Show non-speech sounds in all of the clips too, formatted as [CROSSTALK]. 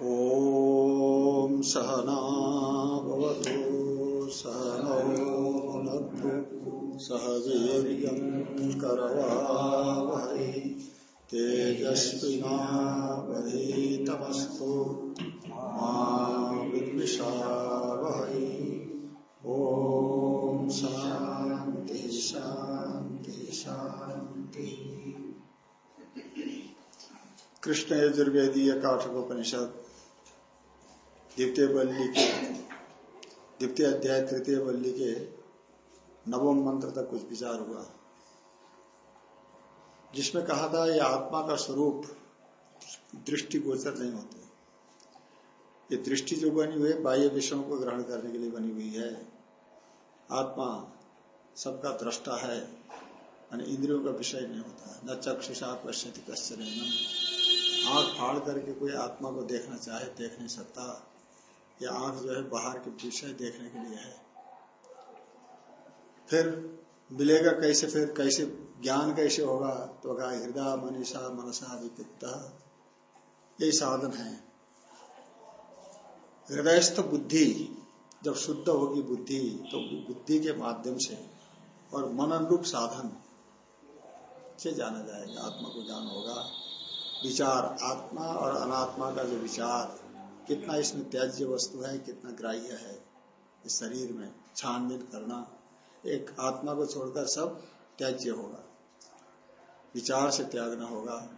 ॐ सहनौ भुनक्तु सह वीर्यम् करवावहै। तेजस्विनावधीतमस्तु मा विद्विषावहै। ॐ शान्ति शान्ति शान्ति। कृष्ण यजुर्वेदीय काठकोपनिषद द्वितीय बल्ली के, द्वितीय अध्याय तृतीय बल्ली के नवम मंत्र तक कुछ विचार हुआ। जिसमें कहा था ये आत्मा का स्वरूप दृष्टि गोचर नहीं होते। ये दृष्टि जो बनी हुई है, बाह्य विषयों को ग्रहण करने के लिए बनी हुई है। आत्मा सबका दृष्टा है इंद्रियों का विषय नहीं होता। न चक्षुषा पश्यति कश्चन आँख फाड़ करके कोई आत्मा को देखना चाहे, देख नहीं सकता। ये आँख जो है बाहर के विषय देखने के लिए है। फिर मिलेगा कैसे, फिर कैसे ज्ञान कैसे होगा? तो कहा, हृदय मनीषा मनसा विपित्ता यही साधन है। हृदयस्थ बुद्धि, जब शुद्ध होगी बुद्धि तो बुद्धि के माध्यम से और मन अनुरूप साधन से जाना जाएगा। आत्मा को ज्ञान होगा। विचार, आत्मा और अनात्मा का जो विचार कितना इसमें त्याज्य वस्तु है, कितना ग्राह्य है, इस शरीर में छानबीन करना, एक आत्मा को छोड़कर सब त्याज्य होगा, विचार से त्यागना होगा।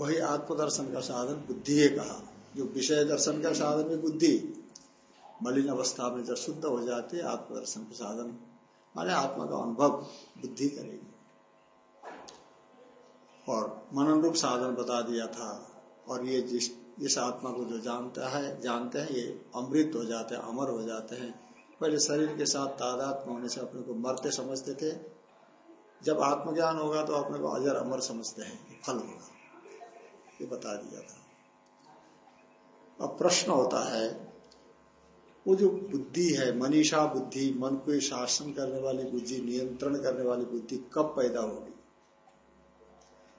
वही आत्मदर्शन का साधन बुद्धि है कहा। जो विषय दर्शन का साधन है बुद्धि, मलिन अवस्था में जब शुद्ध हो जाते, आत्मदर्शन का साधन, माने आत्मा का अनुभव बुद्धि करेगी। और मनन रूप साधन बता दिया था, और ये जिस इस आत्मा को जो जानता है, जानते हैं, ये अमृत हो जाते हैं, अमर हो जाते हैं। पहले शरीर के साथ तादात्म होने से अपने को मरते समझते थे। जब आत्मज्ञान होगा तो अपने को अजर अमर समझते हैं फल होगा। ये बता दिया था। अब प्रश्न होता है, वो जो बुद्धि है, मनीषा बुद्धि, मन को शासन करने वाली बुद्धि, नियंत्रण करने वाली बुद्धि कब पैदा होगी?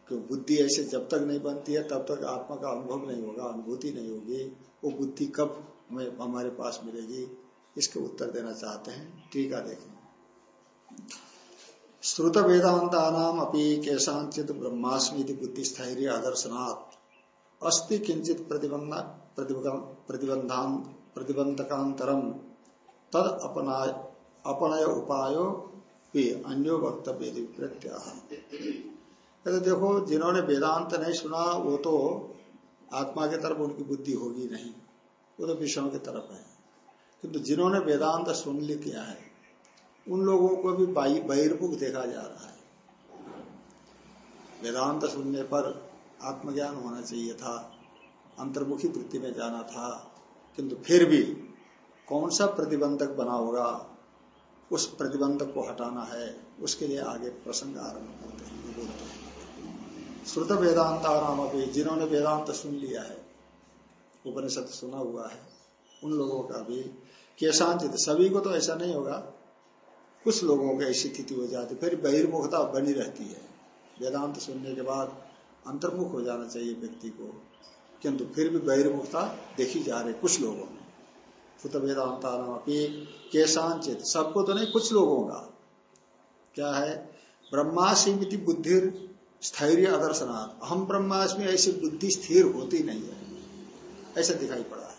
क्यों बुद्धि ऐसे जब तक नहीं बनती है, तब तक आत्मा का अनुभव नहीं होगा, अनुभूति नहीं होगी। वो बुद्धि कब हमें, हमारे पास मिलेगी? इसके उत्तर देना चाहते हैं। टीका देखें। श्रुत वेदांता नाम अपनी केशांचित ब्रह्मास्मी बुद्धि स्थैर्य आदर्शनाथ अस्ति किंचित प्रतिबंध प्रतिबंधान प्रतिबंधकांतरम तद अपनाय अपनय उपायो भी अन्यो वक्तव्य प्रत्याह कहते देखो, जिन्होंने वेदांत नहीं सुना, वो तो आत्मा की तरफ़ उनकी बुद्धि होगी नहीं। वो तो विषयों की तरफ़ है। किंतु जिन्होंने वेदांत सुन ली किया है, उन लोगों को भी बहिर्मुख देखा जा रहा है। वेदांत सुनने पर आत्मज्ञान होना चाहिए था, अंतर्मुखी वृत्ति में जाना था। किंतु फिर भी कौन सा प्रतिबंधक बना होगा, उस प्रतिबंधक को हटाना है, उसके लिए आगे प्रसंग आरंभ होते हैं बोलते हैं। श्रुत वेदांत नाम अभी जिन्होंने वेदांत सुन लिया है, उपनिषद सुना हुआ है, उन लोगों का भी केशांचित सभी को तो ऐसा नहीं होगा। कुछ लोगों की ऐसी स्थिति हो जाती, फिर बहिर्मुखता बनी रहती है। वेदांत सुनने के बाद अंतर्मुख हो जाना चाहिए व्यक्ति को, किंतु फिर भी बहिर्मुखता देखी जा रही कुछ लोगों में। श्रुत वेदांता अपनी केशांचित सबको तो नहीं, कुछ लोगों का। क्या है? ब्रह्मासी बुद्धि स्थैर्य आदर्शनाथ हम ब्रह्मास्मि, ऐसी बुद्धि स्थिर होती नहीं है। ऐसा दिखाई पड़ा है।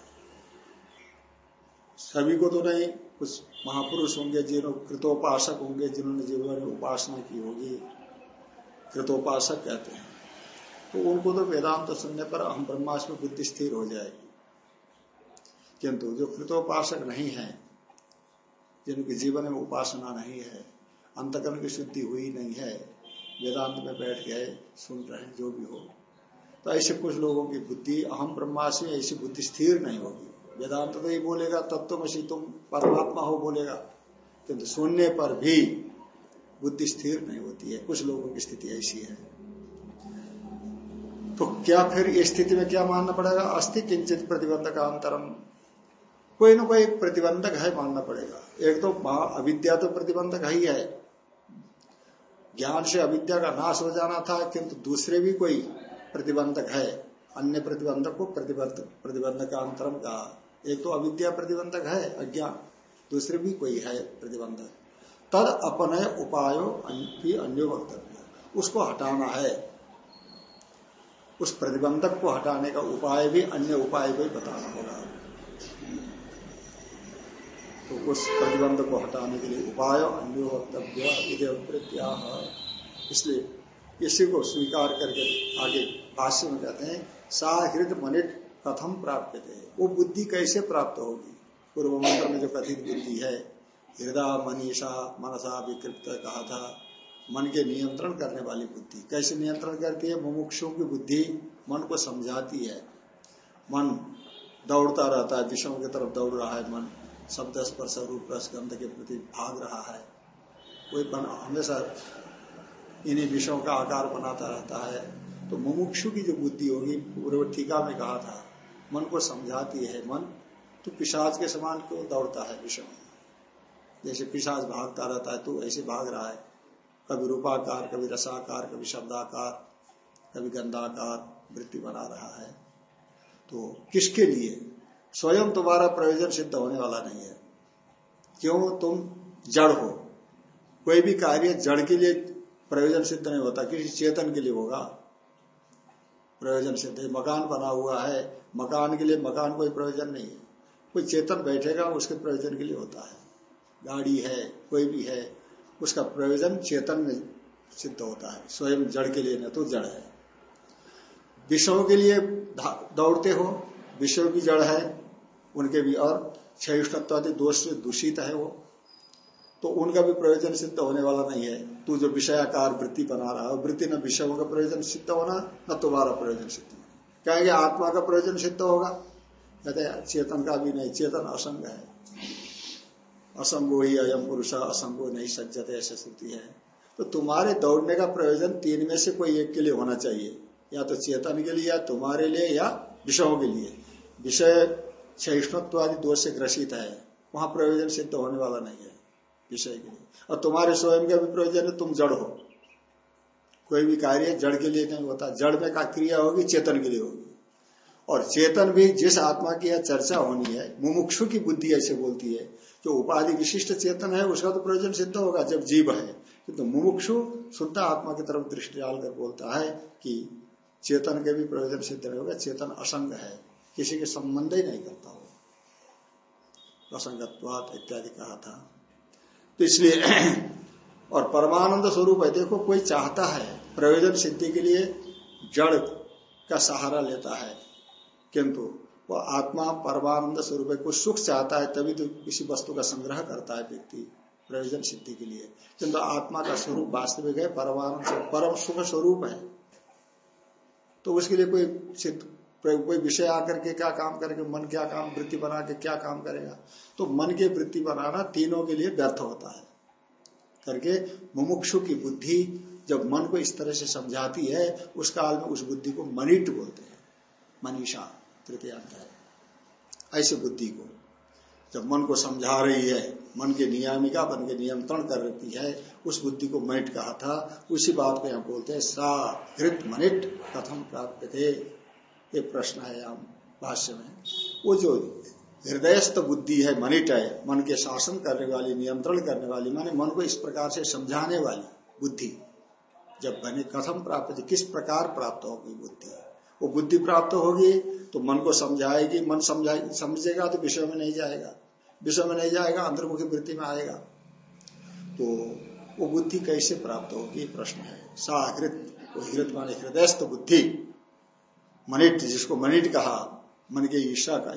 सभी को तो नहीं, कुछ महापुरुष होंगे जिन्होंने कृतोपासक होंगे, जिन्होंने जीवन में उपासना की होगी। कृतोपासक कहते हैं। तो उनको तो वेदांत सुनने पर हम ब्रह्मास्मि बुद्धि स्थिर हो जाएगी। किंतु जो कृतोपासक नहीं है, जिनके जीवन में उपासना नहीं है, अंतकरण की शुद्धि हुई नहीं है वेदांत में बैठ गए, सुन रहे हैं, जो भी हो। तो ऐसे कुछ लोगों की बुद्धि, अहम ब्रह्मास्मि ऐसी बुद्धि स्थिर नहीं होगी। वेदांत तो ही बोलेगा तत्व मसी तुम परमात्मा हो बोलेगा। किंतु सुनने पर भी बुद्धि स्थिर नहीं होती है। कुछ लोगों की स्थिति ऐसी है। तो क्या फिर इस स्थिति में क्या मानना पड़ेगा? अस्थि किंचित प्रतिबंधक अंतरम कोई ना कोई प्रतिबंधक है मानना पड़ेगा। एक तो अविद्या तो प्रतिबंधक ही है। ज्ञान से अविद्या का नाश हो जाना था, किंतु दूसरे भी कोई प्रतिबंधक है। अन्य प्रतिबंधक को प्रतिबंध प्रतिबंधक का अंतरम कहा। एक तो अविद्या प्रतिबंधक है, अज्ञान। दूसरे भी कोई है प्रतिबंधक। तद अपनय उपायों की अन्य वक्तव्य। उसको हटाना है। उस प्रतिबंधक को हटाने का उपाय भी अन्य उपाय को बताना होगा। तो उस प्रतिबंध को हटाने के लिए उपाय अन्य वक्तव्य इसलिए इसी को स्वीकार करके आगे भाष्य में कहते हैं साहृद मनिट कथम प्राप्त थे वो बुद्धि कैसे प्राप्त होगी? पूर्व मंत्र में जो कथित बुद्धि है हृदय मनीषा मनसा विकृप्त कहा था, मन के नियंत्रण करने वाली बुद्धि। कैसे नियंत्रण करती है? मुमुक्षों की बुद्धि मन को समझाती है। मन दौड़ता रहता है विषयों की तरफ़ दौड़ रहा है मन। शब्द स्पर्श रूप रस गंध के प्रति भाग रहा है। कोई हमेशा इन्हीं विषयों का आकार बनाता रहता है। तो मुमुक्षु की जो बुद्धि होगी, पूर्व टीका में कहा था, मन को समझाती है मन तो पिशाच के समान क्यों दौड़ता है विषय जैसे पिशाच भागता रहता है तो ऐसे भाग रहा है। कभी रूपाकार, कभी रसाकार, कभी शब्दाकार, कभी गंधाकार वृत्ति बना रहा है। तो किसके लिए? स्वयं तुम्हारा प्रयोजन सिद्ध होने वाला नहीं है। क्यों? तुम जड़ हो। कोई भी कार्य जड़ के लिए प्रयोजन सिद्ध नहीं होता, किसी चेतन के लिए होगा। प्रयोजन सिद्ध मकान बना हुआ है। मकान के लिए मकान कोई प्रयोजन नहीं है। कोई चेतन बैठेगा, उसके प्रयोजन के लिए होता है। गाड़ी है, कोई भी है, उसका प्रयोजन चेतन में सिद्ध होता है। स्वयं जड़ के लिए न तो जड़ है। विषयों के लिए दौड़ते हो। विषयों की जड़ है। उनके भी और क्षयुष्णत्वादि दोष से दूषित है वो। तो उनका भी प्रयोजन सिद्ध होने वाला नहीं है। तू जो विषयाकार वृत्ति बना रहा है वृत्ति न विषयों का प्रयोजन सिद्ध होना, न तुम्हारा प्रयोजन सिद्ध होना। कहेंगे आत्मा का प्रयोजन सिद्ध होगा? कहते चेतन का भी नहीं, चेतन असंग है। असंगो ही अयम पुरुष, असंगो नहीं सज्जते, ऐसे स्थिति है। तो तुम्हारे दौड़ने का प्रयोजन तीन में से कोई एक के लिए होना चाहिए। या तो चेतन के लिए, या तुम्हारे लिए, या विषयों के लिए। विषय सहिष्णुत्व आदि दोष से ग्रसित है। वहाँ प्रयोजन सिद्ध होने वाला नहीं है विषय के लिए। और तुम्हारे स्वयं का भी प्रयोजन है, तुम जड़ हो। कोई भी कार्य जड़ के लिए नहीं होता। जड़ में का क्रिया होगी, चेतन के लिए होगी। और चेतन भी जिस आत्मा की यह चर्चा होनी है, मुमुक्षु की बुद्धि ऐसे बोलती है, जो उपाधि विशिष्ट चेतन है, उसका तो प्रयोजन सिद्ध होगा, जब जीव है। किंतु तो मुमुक्षु शुद्ध आत्मा की तरफ़ दृष्टि डालकर बोलता है कि चेतन के भी प्रयोजन सिद्ध नहीं होगा, चेतन असंग है। किसी के संबंध ही नहीं करता हो असंगत्वात इत्यादि कहा था। तो इसलिए [CLEARS THROAT] और परमानंद स्वरूप है, देखो कोई चाहता है, प्रयोजन सिद्धि के लिए जड़ का सहारा लेता है, किंतु वो आत्मा परमानंद स्वरूप है कुछ सुख चाहता है तभी तो किसी वस्तु का संग्रह करता है व्यक्ति, प्रयोजन सिद्धि के लिए। किंतु आत्मा का स्वरूप वास्तविक है, परमानंद परम सुख स्वरूप है। तो उसके लिए कोई सिद्ध कोई विषय आकर के क्या काम करेगा, मन क्या काम, वृत्ति बना के क्या काम करेगा? तो मन की वृत्ति बनाना तीनों के लिए व्यर्थ होता है। करके मुमुक्षु की बुद्धि जब मन को इस तरह से समझाती है, उस काल में उस बुद्धि को मनिट बोलते हैं। मनीषा तृतीय है ऐसे बुद्धि को जब मन को समझा रही है, मन के नियामिका मन के नियंत्रण कर रही है, उस बुद्धि को मनिट कहा था, उसी बात को यहाँ बोलते हैं सा हृत मनिट कथम प्राप्त थे ये प्रश्न है यहाँ भाष्य में। वो जो हृदयस्थ बुद्धि है, मनिट है, मन के शासन करने वाली, नियंत्रण करने वाली, माने मन को इस प्रकार से समझाने वाली बुद्धि, जब बने कथम प्राप्त किस प्रकार प्राप्त होगी बुद्धि? वो बुद्धि प्राप्त होगी तो मन को समझाएगी, मन समझाएगी समझेगा तो विषय में नहीं जाएगा। विषय में नहीं जाएगा, अंतर्मुखी वृत्ति में आएगा। तो वो बुद्धि कैसे प्राप्त होगी? प्रश्न है। साहृत हृत माने हृदयस्थ बुद्धि। मनिट, जिसको मनिट कहा, मन के ईशा का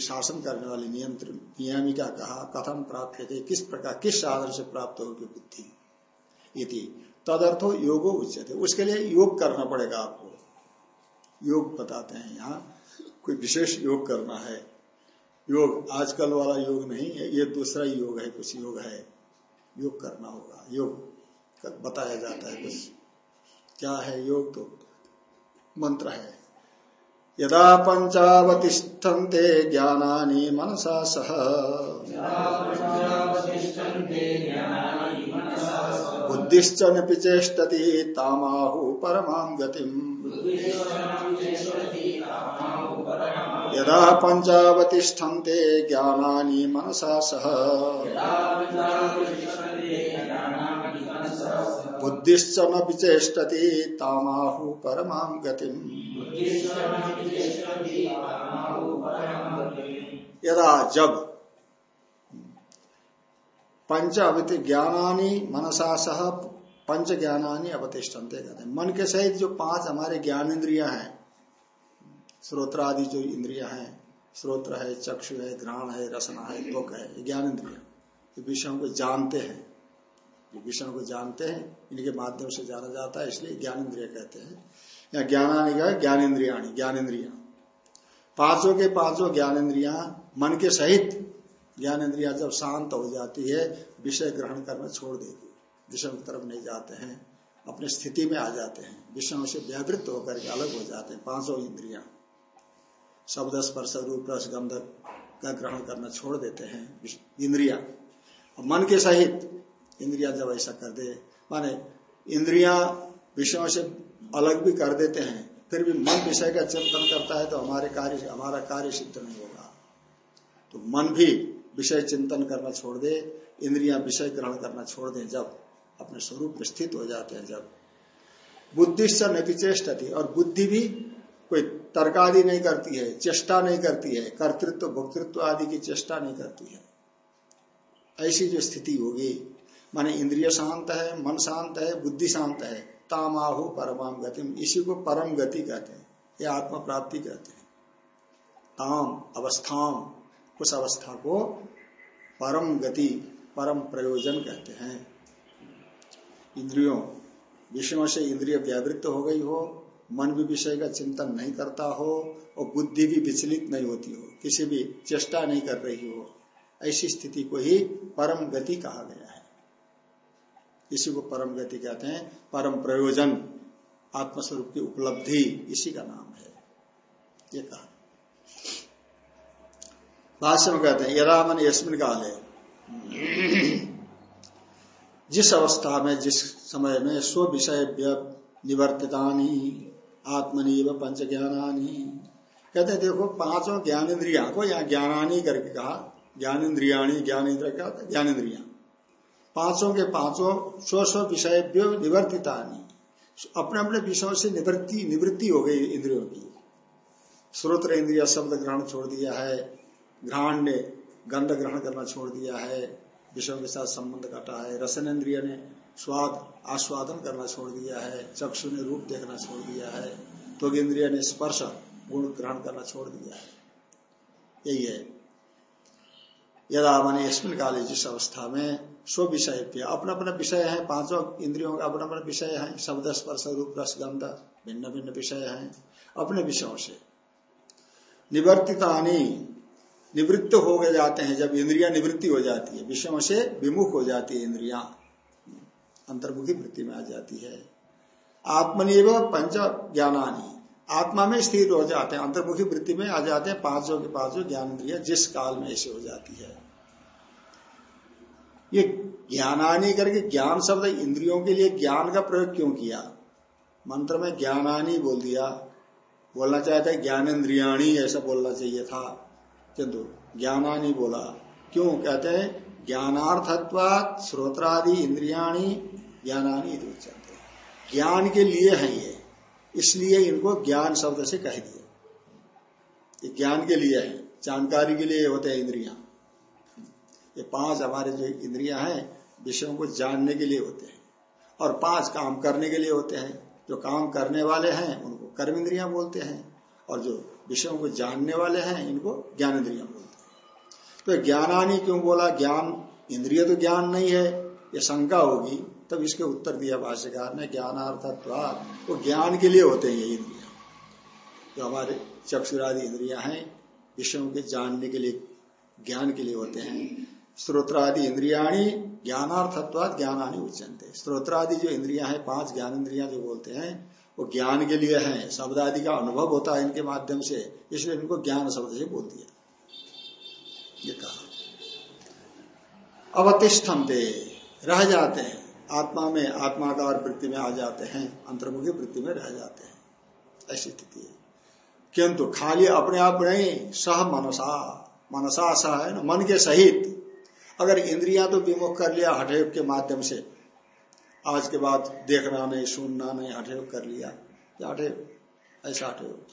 शासन करने वाली नियंत्रण नियमिका कहा, कथम प्राप्त थे किस प्रकार, किस साधन से प्राप्त होगी बुद्धि? इति। तदर्थो योगो उचित है उसके लिए योग करना पड़ेगा आपको। योग बताते हैं यहाँ, कोई विशेष योग करना है। योग, आजकल वाला योग नहीं है, ये दूसरा योग है, कुछ योग है। योग करना होगा। योग बताया जाता है कुछ। क्या है योग तो? मंत्र है। यदा पंचावतिष्ठन्ते ज्ञानानि मनसा सह। बुद्धिश्च न पिचेष्टति तामाहु परमां गतिम। यदा पंचावतिष्ठन्ते ज्ञानानि मनसा सह। बुद्धिश्च न विचेष्टति तामाहु परमां गतिम्। यदा जब पंच अवति ज्ञानानी मनसा सह पंच ज्ञानानी अवतिष्ठन्ते कहते मन के सहित जो पाँच हमारे ज्ञान इंद्रिया हैं स्रोत्र आदि जो इंद्रिया हैं, स्रोत्र है, चक्षु है, घ्राण है, रसना है त्वक है ज्ञान इंद्रिया विषयों को जानते हैं। विषयों को जानते हैं, इनके माध्यम से जाना जाता है, इसलिए ज्ञान इंद्रिया कहते हैं। या ज्ञानानी का ज्ञान इंद्रिया ज्ञान इंद्रिया पाँचों के पाँचों ज्ञान इंद्रिया मन के सहित ज्ञान इंद्रिया जब शांत हो जाती है, विषय ग्रहण करना छोड़ देती विषय की तरफ़ नहीं जाते हैं, अपनी स्थिति में आ जाते हैं। विषयों से व्यावृत्त होकर के अलग हो जाते हैं, पाँचों इंद्रिया। शब्द स्पर्श रूप रस गंध का ग्रहण करना छोड़ देते हैं, इंद्रिया। मन के सहित इंद्रिया जब ऐसा कर दे, माने इंद्रिया विषयों से अलग भी कर देते हैं, फिर भी मन विषय का चिंतन करता है तो हमारे कार्य हमारा कार्य सिद्ध नहीं होगा। तो मन भी विषय चिंतन करना छोड़ दे, इंद्रिया विषय ग्रहण करना छोड़ दे जब, अपने स्वरूप में स्थित हो जाते हैं जब। बुद्धि से नचेष्ट थी, और बुद्धि भी कोई तर्क आदि नहीं करती है, चेष्टा नहीं करती है, कर्तृत्व, भोक्तृत्व आदि की चेष्टा नहीं करती है। ऐसी जो स्थिति होगी माने इंद्रिय शांत है, मन शांत है, बुद्धि शांत है, तामाहु परमाम गति, इसी को परम गति कहते हैं, ये आत्म प्राप्ति कहते हैं। ताम, अवस्थाम, उस अवस्था को परम गति, परम प्रयोजन कहते हैं। इंद्रियों, विषयों से इंद्रिय व्यावृत्त हो गई हो, मन भी विषय का चिंतन नहीं करता हो, और बुद्धि भी विचलित नहीं होती हो, किसी भी चेष्टा नहीं कर रही हो, ऐसी स्थिति को ही परम गति कहा गया इसी को परम गति कहते हैं, परम प्रयोजन, आत्मस्वरूप की उपलब्धि, इसी का नाम है। ये कहा। भाष्य में कहते हैं, यदा मन यशमिन काल। है जिस अवस्था में, जिस समय में स्व विषय निवर्तितानी, आत्मनिव पंच ज्ञानानी कहते हैं, देखो, पाँचों ज्ञानेन्द्रिया को या ज्ञानानी करके कहा, ज्ञानेन्द्रियाणी, ज्ञानेन्द्र क्या ज्ञानेन्द्रिया। पाँचों के पाँचों स्व स्व विषय निवर्तितानी। अपने अपने विषयों से निवृत्ति निवृत्ति हो गई इंद्रियों की। श्रोत्र इंद्रिया, शब्द ग्रहण छोड़ दिया है। घ्राण ने गंध ग्रहण करना छोड़ दिया है। विषयों के साथ संबंध कटा है। रसन इंद्रिय ने स्वाद, आस्वादन करना छोड़ दिया है। चक्षु ने रूप देखना छोड़ दिया है। तो इंद्रिय ने स्पर्श, गुण ग्रहण करना छोड़ दिया है। यही है। यदा मैंने इसमें काले जिस अवस्था में स्व विषय अपना अपना विषय है, पाँचों इंद्रियों का अपना अपना विषय है, शब्द, स्पर्श, रूप, रस, गंध भिन्न भिन्न विषय है, अपने विषयों से। निवर्तितानी निवृत्त हो गए जाते हैं, जब इंद्रिया निवृत्ति हो जाती है, विषयों से विमुख हो जाती है इंद्रिया। अंतर्मुखी वृत्ति में आ जाती है। आत्मनिव पंच ज्ञानानी आत्मा में स्थिर हो जाते हैं, अंतर्मुखी वृत्ति में आ जाते हैं पाँचों के पाँचों ज्ञान इंद्रिया जिस काल में ऐसे हो जाती है। ये ज्ञानानी करके ज्ञान शब्द इंद्रियों के लिए ज्ञान का प्रयोग क्यों किया? मंत्र में ज्ञानानी बोल दिया। बोलना चाहते हैं ज्ञानेन्द्रियाणी, ऐसा बोलना चाहिए था। किंतु ज्ञानानी बोला। क्यों? कहते हैं ज्ञानार्थत्वा श्रोत्रादि इंद्रियाणी, ज्ञानानी ज्ञान के लिए है ये। इसलिए इनको ज्ञान शब्द से कह दिया। ज्ञान के लिए है। जानकारी के लिए होते हैं इंद्रिया। ये पाँच हमारे जो इंद्रिया हैं, विषयों को जानने के लिए होते हैं और पाँच काम करने के लिए होते हैं। जो काम करने वाले हैं, उनको कर्म इंद्रिया बोलते हैं और जो विषयों को जानने वाले हैं, इनको ज्ञान इंद्रिया बोलते हैं। तो ज्ञानानी क्यों बोला? ज्ञान, इंद्रिय तो ज्ञान नहीं है। ये शंका होगी, तब इसके उत्तर दिया भाष्यकार ने ज्ञानार्थत्व वो ज्ञान के लिए होते हैं ये इंद्रिया। जो हमारे चक्षुरादि इंद्रिया हैं, विषयों के जानने के लिए, ज्ञान के लिए होते हैं। स्त्रोत्रादि इंद्रियाणी ज्ञानार्थत्वाद ज्ञानानी उच्चनते स्त्रोत्रादि जो इंद्रिया है, पाँच ज्ञान इंद्रिया जो बोलते हैं, वो ज्ञान के लिए है। शब्द आदि का अनुभव होता है इनके माध्यम से, इसलिए इनको ज्ञान शब्द से बोल दिया ये कहा। अवतिष्ठन्ते, रह जाते हैं। आत्मा में, आत्माकार वृत्ति में आ जाते हैं, अंतर्मुखी वृत्ति में रह जाते हैं। ऐसी स्थिति है। किंतु खाली अपने आप नहीं, सह मनसा। मनसा सह है ना, मन के सहित। अगर इंद्रिया तो विमुख कर लिया, हठयोग के माध्यम से। आज के बाद देखना नहीं, सुनना नहीं, हठयोग कर लिया। या हठयोग, ऐसा हठयोग।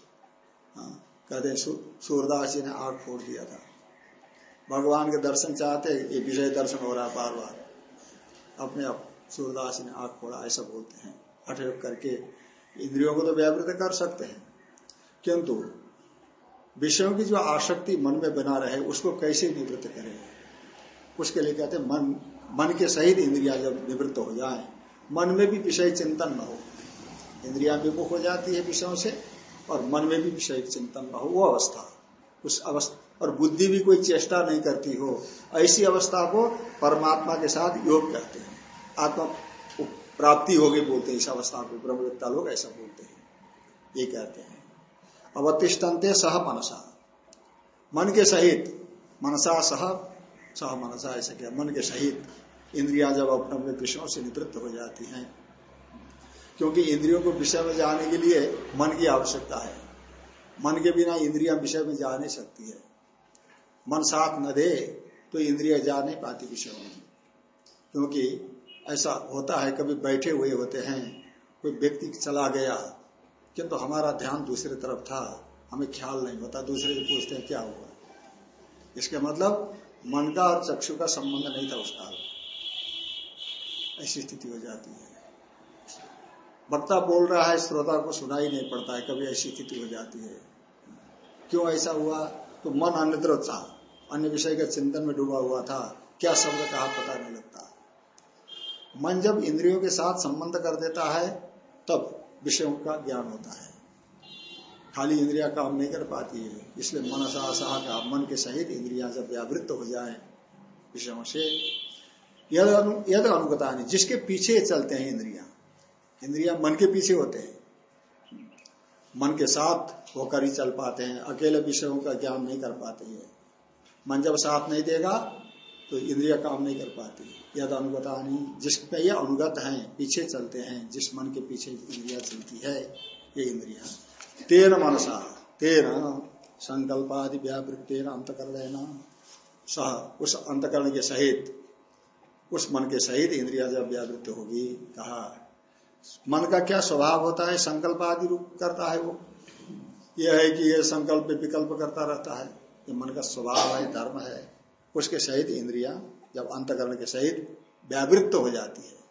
हाँ कहते सूरदास जी ने आग फोड़ दिया था। भगवान के दर्शन चाहते, ये विषय दर्शन हो रहा है बार बार अपने आप सूरदास ने आग फोड़ा, ऐसा बोलते हैं। हठयोग करके इंद्रियों को तो व्यावृत कर सकते हैं। किंतु, विषयों की जो आसक्ति मन में बना रहे, उसको कैसे निवृत्त करें? उसके लिए कहते हैं, मन मन के सहित इंद्रिया जब निवृत्त हो जाए, मन में भी विषय चिंतन न हो। इंद्रिया विमुख हो जाती है विषयों से, और मन में भी विषय चिंतन न हो, वो अवस्था। उस अवस्था, और बुद्धि भी कोई चेष्टा नहीं करती हो, ऐसी अवस्था को परमात्मा के साथ योग कहते हैं। आत्मा प्राप्ति होगी बोलते हैं, इस अवस्था को ब्रह्मविद्ता लोग ऐसा बोलते हैं। ये कहते हैं। अवतिष्ठन्ते सह मनसा। मन के सहित मनसा सह सह मनसा ऐसा क्या मन के सहित इंद्रिया जब अपने अपने विषयों से निवृत्त हो जाती हैं, क्योंकि इंद्रियों को विषय में जाने के लिए मन की आवश्यकता है। मन के बिना इंद्रिया विषय में जा नहीं सकती है। मन साथ न दे तो इंद्रिया जा नहीं पाती विषयों में। क्योंकि ऐसा होता है, कभी बैठे हुए होते हैं, कोई व्यक्ति चला गया, किंतु हमारा ध्यान दूसरी तरफ़ था, हमें ख्याल नहीं होता, दूसरे से पूछते हैं, क्या हुआ? इसके मतलब मन का और चक्षु का संबंध नहीं था उस काल ऐसी स्थिति हो जाती है। वक्ता बोल रहा है, श्रोता को सुनाई नहीं पड़ता है, कभी ऐसी स्थिति हो जाती है। क्यों ऐसा हुआ? तो मन अन्य था। अन्य विषय के चिंतन में डूबा हुआ था। क्या शब्द कहा पता नहीं लगता। मन जब इंद्रियों के साथ संबंध कर देता है, तब विषयों का ज्ञान होता है। खाली इंद्रिया काम नहीं कर पाती है। इसलिए मनसा सह का मन के सहित इंद्रिया जब व्यावृत्त हो जाए विषयों से यद अनु, यद अनुगता नहीं जिसके पीछे चलते हैं इंद्रिया। इंद्रिया मन के पीछे होते हैं। मन के साथ होकर ही चल पाते हैं। अकेले विषयों का ज्ञान नहीं कर पाते हैं। मन जब साथ नहीं देगा तो इंद्रिया काम नहीं कर पाती यद अनुगता नहीं जिसपे ये अनुगत हैं पीछे चलते हैं जिस मन के पीछे इंद्रिया चलती है ये इंद्रिया। तेन मनसा, तेन संकल्प संकल्पादि व्यावृत्तेन अंतकरण सह, उस अंतकरण के सहित, उस मन के सहित इंद्रिया जब व्यावृत्त होगी, कहा, मन का क्या स्वभाव होता है? संकल्प आदि रूप करता है वो। ये है कि यह संकल्प विकल्प करता रहता है। ये मन का स्वभाव है, धर्म है। उसके सहित इंद्रिया जब अंतकरण के सहित व्यावृत्त हो जाती है।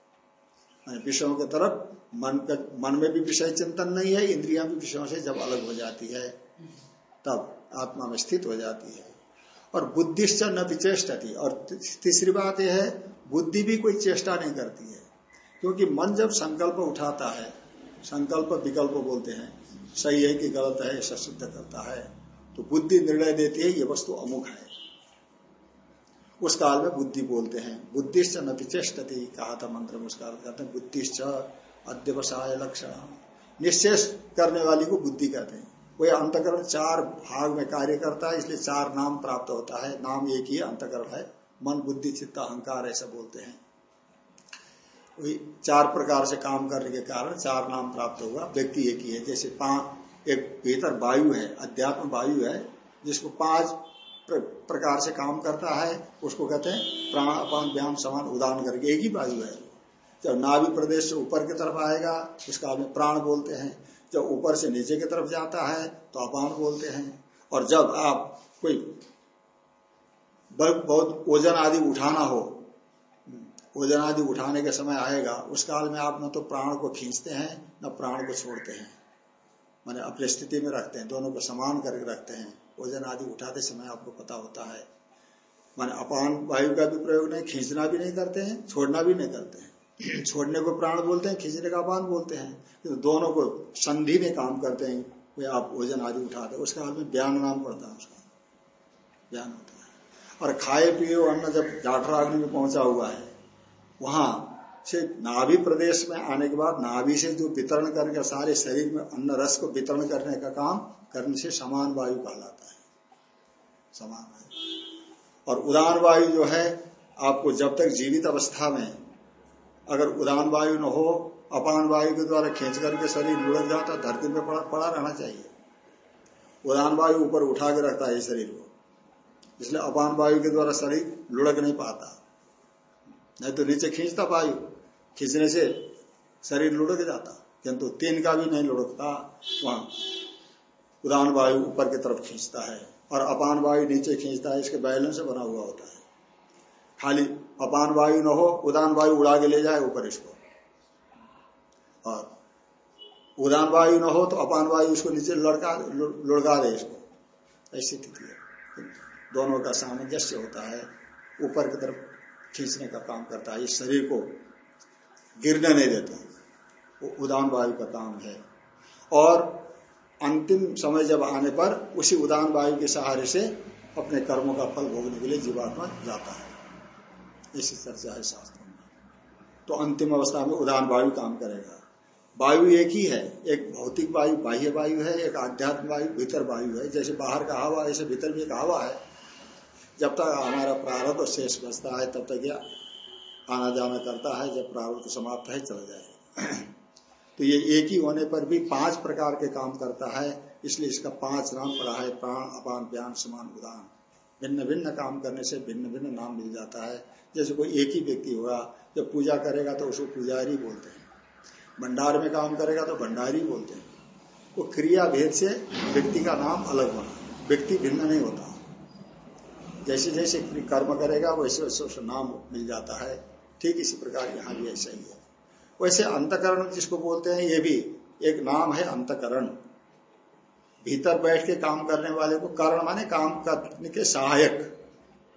विषयों की तरफ़ मन का, मन में भी विषय चिंतन नहीं है, इंद्रिया भी विषयों से जब अलग हो जाती है, तब आत्मा में स्थित हो जाती है। और बुद्धिश्च न विचेष्टती। और तीसरी बात यह है, बुद्धि भी कोई चेष्टा नहीं करती है। क्योंकि मन जब संकल्प उठाता है, संकल्प विकल्प बोलते हैं, सही है कि गलत है ऐसा सिद्ध करता है तो बुद्धि निर्णय देती है, ये वस्तु तो अमुख है। उस काल में बुद्धि बोलते हैं। बुद्धिश्च न विचेषती कहा था मंत्र में उस काल कहते हैं, बुद्धिश्च अध्यवसाय लक्षण निश्चय करने वाली को बुद्धि कहते हैं। वही अंतकरण चार भाग में कार्य करता है, इसलिए चार नाम प्राप्त होता है। नाम एक ही अंतकरण है। मन, बुद्धि, चित्त, अहंकार ऐसा बोलते हैं। वही चार प्रकार से काम करने के कारण चार नाम प्राप्त हुआ व्यक्ति एक ही है। जैसे पाँच एक भीतर वायु है, अध्यात्म वायु है, जिसको पाँच प्रकार से काम करता है, उसको कहते हैं प्राण अपान व्याम समान उदाहरण करके एक ही वायु है। जब नाभि प्रदेश से ऊपर की तरफ़ आएगा उसका में प्राण बोलते हैं, जब ऊपर से नीचे की तरफ़ जाता है तो अपान बोलते हैं। और जब आप कोई बहुत ओजन आदि उठाना हो, ओजन आदि उठाने के समय आएगा, उस काल में आप न तो प्राण को खींचते हैं, न प्राण को छोड़ते हैं। माने अपनी स्थिति में रखते हैं, दोनों को समान करके रखते हैं। वज़न आदि उठाते समय आपको पता होता है। माने अपान वायु का भी प्रयोग नहीं, खींचना भी नहीं करते हैं, छोड़ना भी नहीं करते हैं। छोड़ने को प्राण बोलते हैं, खींचने का अपान बोलते हैं। तो दोनों को संधि में काम करते हैं वे आप वज़न आदि उठाते उसके हाथ में ब्यांग नाम पड़ता है उसका। ब्यांग होता है। और खाए, पिए अन्न जब जाठराग्नि में पहुँचा हुआ है, वहाँ से नाभि प्रदेश में आने के बाद नाभि से जो वितरण करके सारे शरीर में अन्न रस को वितरण करने का काम करने से समान वायु कहलाता है। समान वायु और उदान वायु जो है आपको जब तक जीवित अवस्था में अगर उदान वायु न हो अपान वायु के द्वारा खींच करके शरीर लुढ़क जाता धरती में पड़ा, पड़ा रहना चाहिए। उदान वायु ऊपर उठा के रखता है शरीर को। इसलिए अपान वायु के द्वारा शरीर लुढ़क नहीं पाता। नहीं तो नीचे खींचता वायु खींचने से शरीर लुढ़क जाता किंतु तीन का भी नहीं लुढ़कता वहाँ। उदान वायु ऊपर की तरफ़ खींचता है और अपान वायु नीचे खींचता है, इसके बैलेंस बना हुआ होता है। खाली अपान वायु न हो उदान वायु उड़ा के ले जाए ऊपर इसको। और उदान वायु न हो तो अपान वायु इसको नीचे लड़का लुड़का दे इसको। ऐसी स्थिति है। दोनों का सामंजस्य होता है, ऊपर की तरफ़ खींचने का काम करता है। इस शरीर को गिरने नहीं देता। उदान वायु का काम है। और अंतिम समय जब आने पर उसी उदान वायु के सहारे से अपने कर्मों का फल भोगने के लिए जीवात्मा जाता है। इसी चर्चा है शास्त्र में। तो अंतिम अवस्था में उदान वायु काम करेगा। वायु एक ही है। एक भौतिक वायु, बाह्य वायु है, एक आध्यात्म वायु, भीतर वायु है। जैसे बाहर का हवा, ऐसे भीतर भी एक हवा है। जब तक हमारा प्रारब्ध शेष बचता है, तब तक यह आना जाना करता है। जब प्रारब्ध समाप्त है, चला जाएगा। तो ये एक ही होने पर भी पाँच प्रकार के काम करता है, इसलिए इसका पाँच नाम पड़ा है, प्राण, अपान प्यान समान उदान भिन्न भिन्न काम करने से भिन्न भिन्न नाम मिल जाता है। जैसे कोई एक ही व्यक्ति होगा, जब पूजा करेगा तो उसको पुजारी बोलते हैं। भंडार में काम करेगा तो भंडारी बोलते हैं। वो क्रिया भेद से व्यक्ति का नाम अलग बना व्यक्ति भिन्न नहीं होता। जैसे जैसे कर्म करेगा, वैसे वैसे उसका नाम मिल जाता है। ठीक इसी प्रकार यहाँ भी ऐसा ही है। वैसे अंतकरण जिसको बोलते हैं? ये भी एक नाम है अंतकरण। भीतर बैठ के काम करने वाले को करण माने काम करने के सहायक।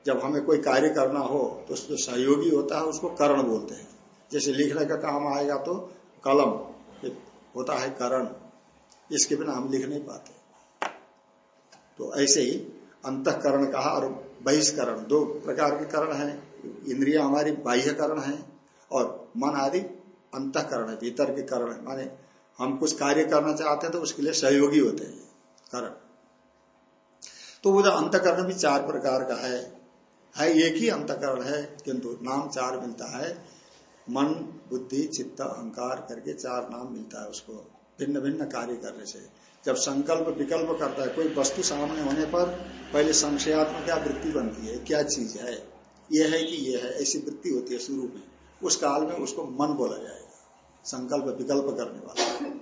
जब हमें कोई कार्य करना हो तो उसको सहयोगी होता है, उसको करण बोलते हैं। जैसे लिखने का काम आएगा तो कलम होता है करण। इसके बिना हम लिख नहीं पाते। तो ऐसे ही अंतकरण कहा और बहिष्करण, दो प्रकार के करण है। इंद्रिया हमारी बाह्य करण है और मन आदि अंतकरण है भीतर के करण है। माने हम कुछ कार्य करना चाहते हैं तो उसके लिए सहयोगी होते हैं, करण। तो वो जो अंतकरण भी चार प्रकार का है है एक ही अंतकरण है, किंतु नाम चार मिलता है। मन, बुद्धि, चित्त, अहंकार करके चार नाम मिलता है उसको भिन्न भिन्न कार्य करने से। जब संकल्प, विकल्प करता है, कोई वस्तु सामने होने पर पहले संशयात्मक क्या वृत्ति बनती है, क्या चीज़ है? ये है कि ये है, ऐसी वृत्ति होती है शुरू में। उस काल में उसको मन बोला जाएगा संकल्प, विकल्प करने वाला।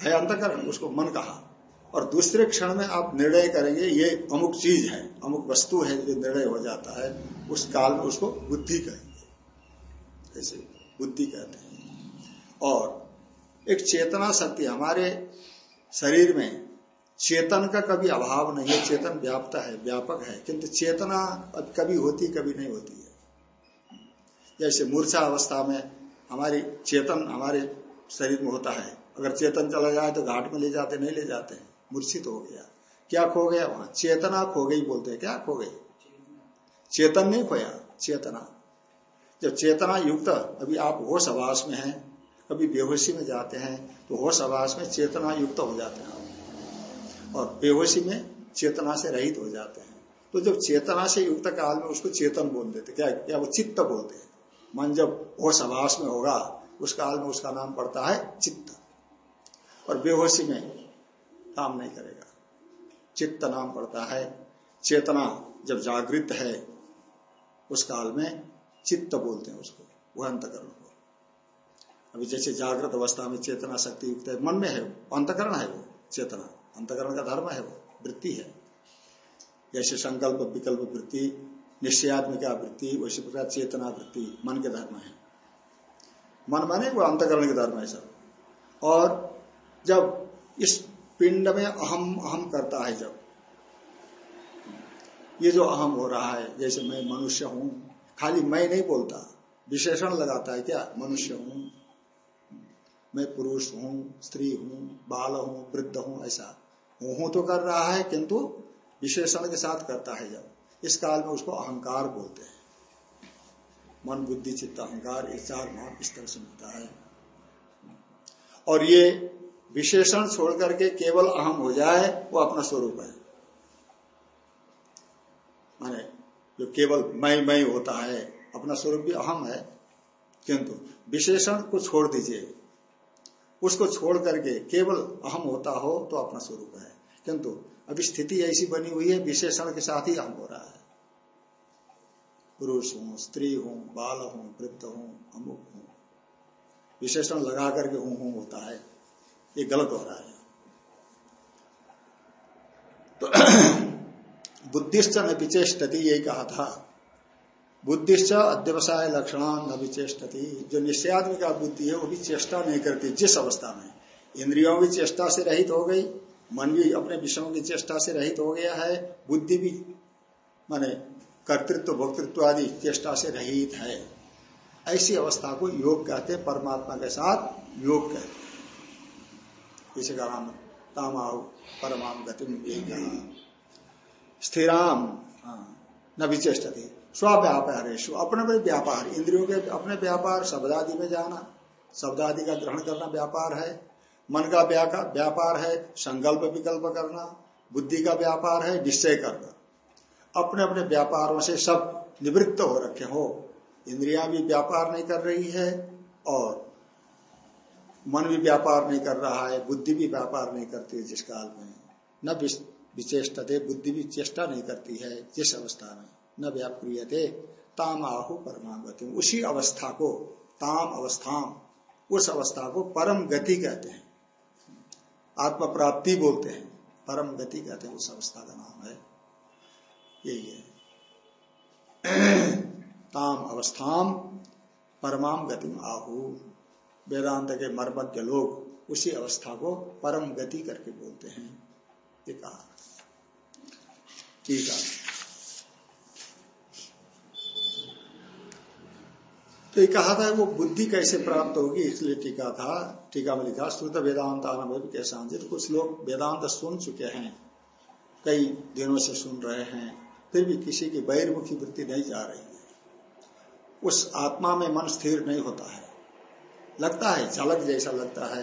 है अंतकरण, उसको मन कहा। और दूसरे क्षण में आप निर्णय करेंगे, ये अमुक चीज़ है, अमुक वस्तु है जो निर्णय हो जाता है, उस काल में उसको बुद्धि कहेंगे। ऐसे बुद्धि कहते हैं। और एक चेतना शक्ति, हमारे शरीर में चेतन का कभी अभाव नहीं है, चेतन व्याप्त है, व्यापक है, किंतु चेतना कभी होती, कभी नहीं होती है। जैसे मूर्छा अवस्था में हमारी चेतन हमारे शरीर में होता है। अगर चेतन चला जाए तो घाट में ले जाते, नहीं ले जाते हैं मूर्छित हो गया। क्या खो गया वहाँ? चेतना खो गई बोलते हैं। क्या खो गई? चेतन नहीं खोया, चेतना। जब चेतना युक्त, अभी आप होश आवास में हैं, कभी बेहोशी में जाते हैं तो होश आवास में चेतना युक्त हो जाते हैं और बेहोशी में चेतना से रहित हो जाते हैं। तो जब चेतना से युक्त काल में उसको चेतन बोल देते क्या क्या वो चित्त बोलते हैं? मन जब होश आवास में होगा, उस काल में उसका नाम पड़ता है चित्त। और बेहोशी में काम नहीं करेगा। चित्त नाम पड़ता है, चेतना जब जागृत है, उस काल में चित्त बोलते हैं उसको वह अंतकरण को। अभी जैसे जागृत अवस्था में चेतना शक्ति युक्त है, मन में है अंतकरण है वो, चेतना। अंतकरण का धर्म है वो, वृत्ति है। जैसे संकल्प, विकल्प, वृत्ति निश्चयात्मिका वृत्ति वैसे प्रकार चेतना वृत्ति मन के धर्म है। मन माने वो अंतकरण के धर्म है सब। और जब इस पिंड में अहम अहम करता है जब, ये जो अहम हो रहा है, जैसे मैं मनुष्य हूँ, खाली मैं नहीं बोलता, विशेषण लगाता है क्या? मनुष्य हूँ, मैं पुरुष हूँ, स्त्री हूँ, बाल हूँ, वृद्ध हूँ, ऐसा। हूँ तो कर रहा है, किंतु विशेषण के साथ करता है जब। इस काल में उसको अहंकार बोलते हैं। मन, बुद्धि, चित्त, अहंकार, ये चार नाम इस तरह से मिलता है। और ये विशेषण छोड़ करके केवल अहम हो जाए, वो अपना स्वरूप है। माने जो केवल मैं मैं होता है, अपना स्वरूप भी अहम है। किंतु विशेषण को छोड़ दीजिए। उसको छोड़ करके केवल अहम होता हो तो अपना स्वरूप है। किंतु अभी स्थिति ऐसी बनी हुई है, विशेषण के साथ ही अहम हो रहा है। पुरुष हूँ, स्त्री हूँ, बाल हूँ, वृद्ध हूँ, अमुक हूँ। विशेषण लगा करके हूँ हूँ होता है। ये गलत हो रहा है। तो [CLEARS THROAT] बुद्धिश्च न विचेषती यही कहा था। बुद्धिश्च अध्यवसाय लक्षण न विचेषती जो निश्चयात्म का बुद्धि है, वो भी चेष्टा नहीं करती, जिस अवस्था में। इंद्रियों भी चेष्टा से रहित हो गई मन भी अपने विषयों की चेष्टा से रहित हो गया है बुद्धि भी माने कर्तृत्व भोक्तृत्व आदि चेष्टा से रहित है। ऐसी अवस्था को योग कहते परमात्मा के साथ योग कहते इसी का नाम तामाहु परमाम गतिम स्थिराम हाँ, न विचेषती स्व्यापार अपने अपने व्यापार इंद्रियों के अपने व्यापार शब्दादि में जाना। शब्दादि का ग्रहण करना व्यापार है। मन का व्यापार है, संकल्प विकल्प करना, बुद्धि का व्यापार है, निश्चय करना। अपने अपने व्यापारों से सब निवृत्त हो रखे हो। इंद्रिया भी व्यापार नहीं कर रही है और मन भी व्यापार नहीं कर रहा है, बुद्धि भी व्यापार नहीं करती है जिस काल में। न विचेषते बुद्धि भी चेष्टा नहीं करती है जिस अवस्था में। न व्याप्रियते, ताम आहु परमागति उसी अवस्था को, ताम अवस्था उस अवस्था को परम गति कहते हैं। आत्म प्राप्ति बोलते हैं। परम गति कहते हैं उस अवस्था का नाम है। यही है। ताम अवस्थाम परमाम गति आहु। वेदांत के मर्मज्ञ लोग उसी अवस्था को परम गति करके बोलते हैं। ये कहा। ठीक है। तो ये कहा था, वो बुद्धि कैसे प्राप्त होगी? इसलिए टीका था, टीका में लिखा, श्रुत वेदांत अनुभव कैसा तो कुछ लोग वेदांत सुन चुके हैं। कई दिनों से सुन रहे हैं, फिर भी किसी की बहिर्मुखी वृत्ति नहीं जा रही है। उस आत्मा में मन स्थिर नहीं होता है। लगता है झलक जैसा लगता है,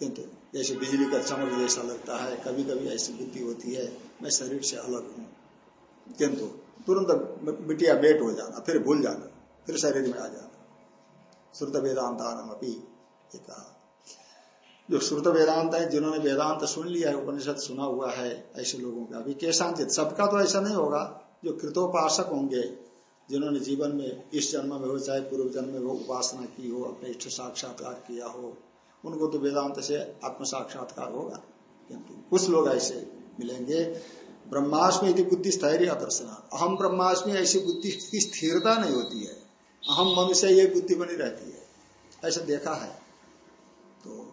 किंतु जैसे बिजली का चमक जैसा लगता है कभी कभी ऐसी बुद्धि होती है, मैं शरीर से अलग हूँ, किंतु तुरंत मिटिया बेट हो जाना, फिर भूल जाना। फिर शरीर में आ जाता श्रुत वेदांतानम अपनी कहा। जो श्रुत वेदांत है, जिन्होंने वेदांत सुन लिया है, उपनिषद सुना हुआ है, ऐसे लोगों का अभी कैसांचित सबका तो ऐसा नहीं होगा, जो कृतोपासक होंगे, जिन्होंने जीवन में इस जन्म में हो, चाहे पूर्व जन्म में हो, उपासना की हो, अपने इष्ट साक्षात्कार किया हो, उनको तो वेदांत से आत्म साक्षात्कार होगा। किंतु कुछ लोग ऐसे मिलेंगे ब्रह्माष्टमी बुद्धि स्थैर्य दर्शना अहम ब्रह्माष्टमी ऐसी बुद्धि की स्थिरता नहीं होती है। अहम मनुष्य ये बुद्धि बनी रहती है। ऐसा देखा है। तो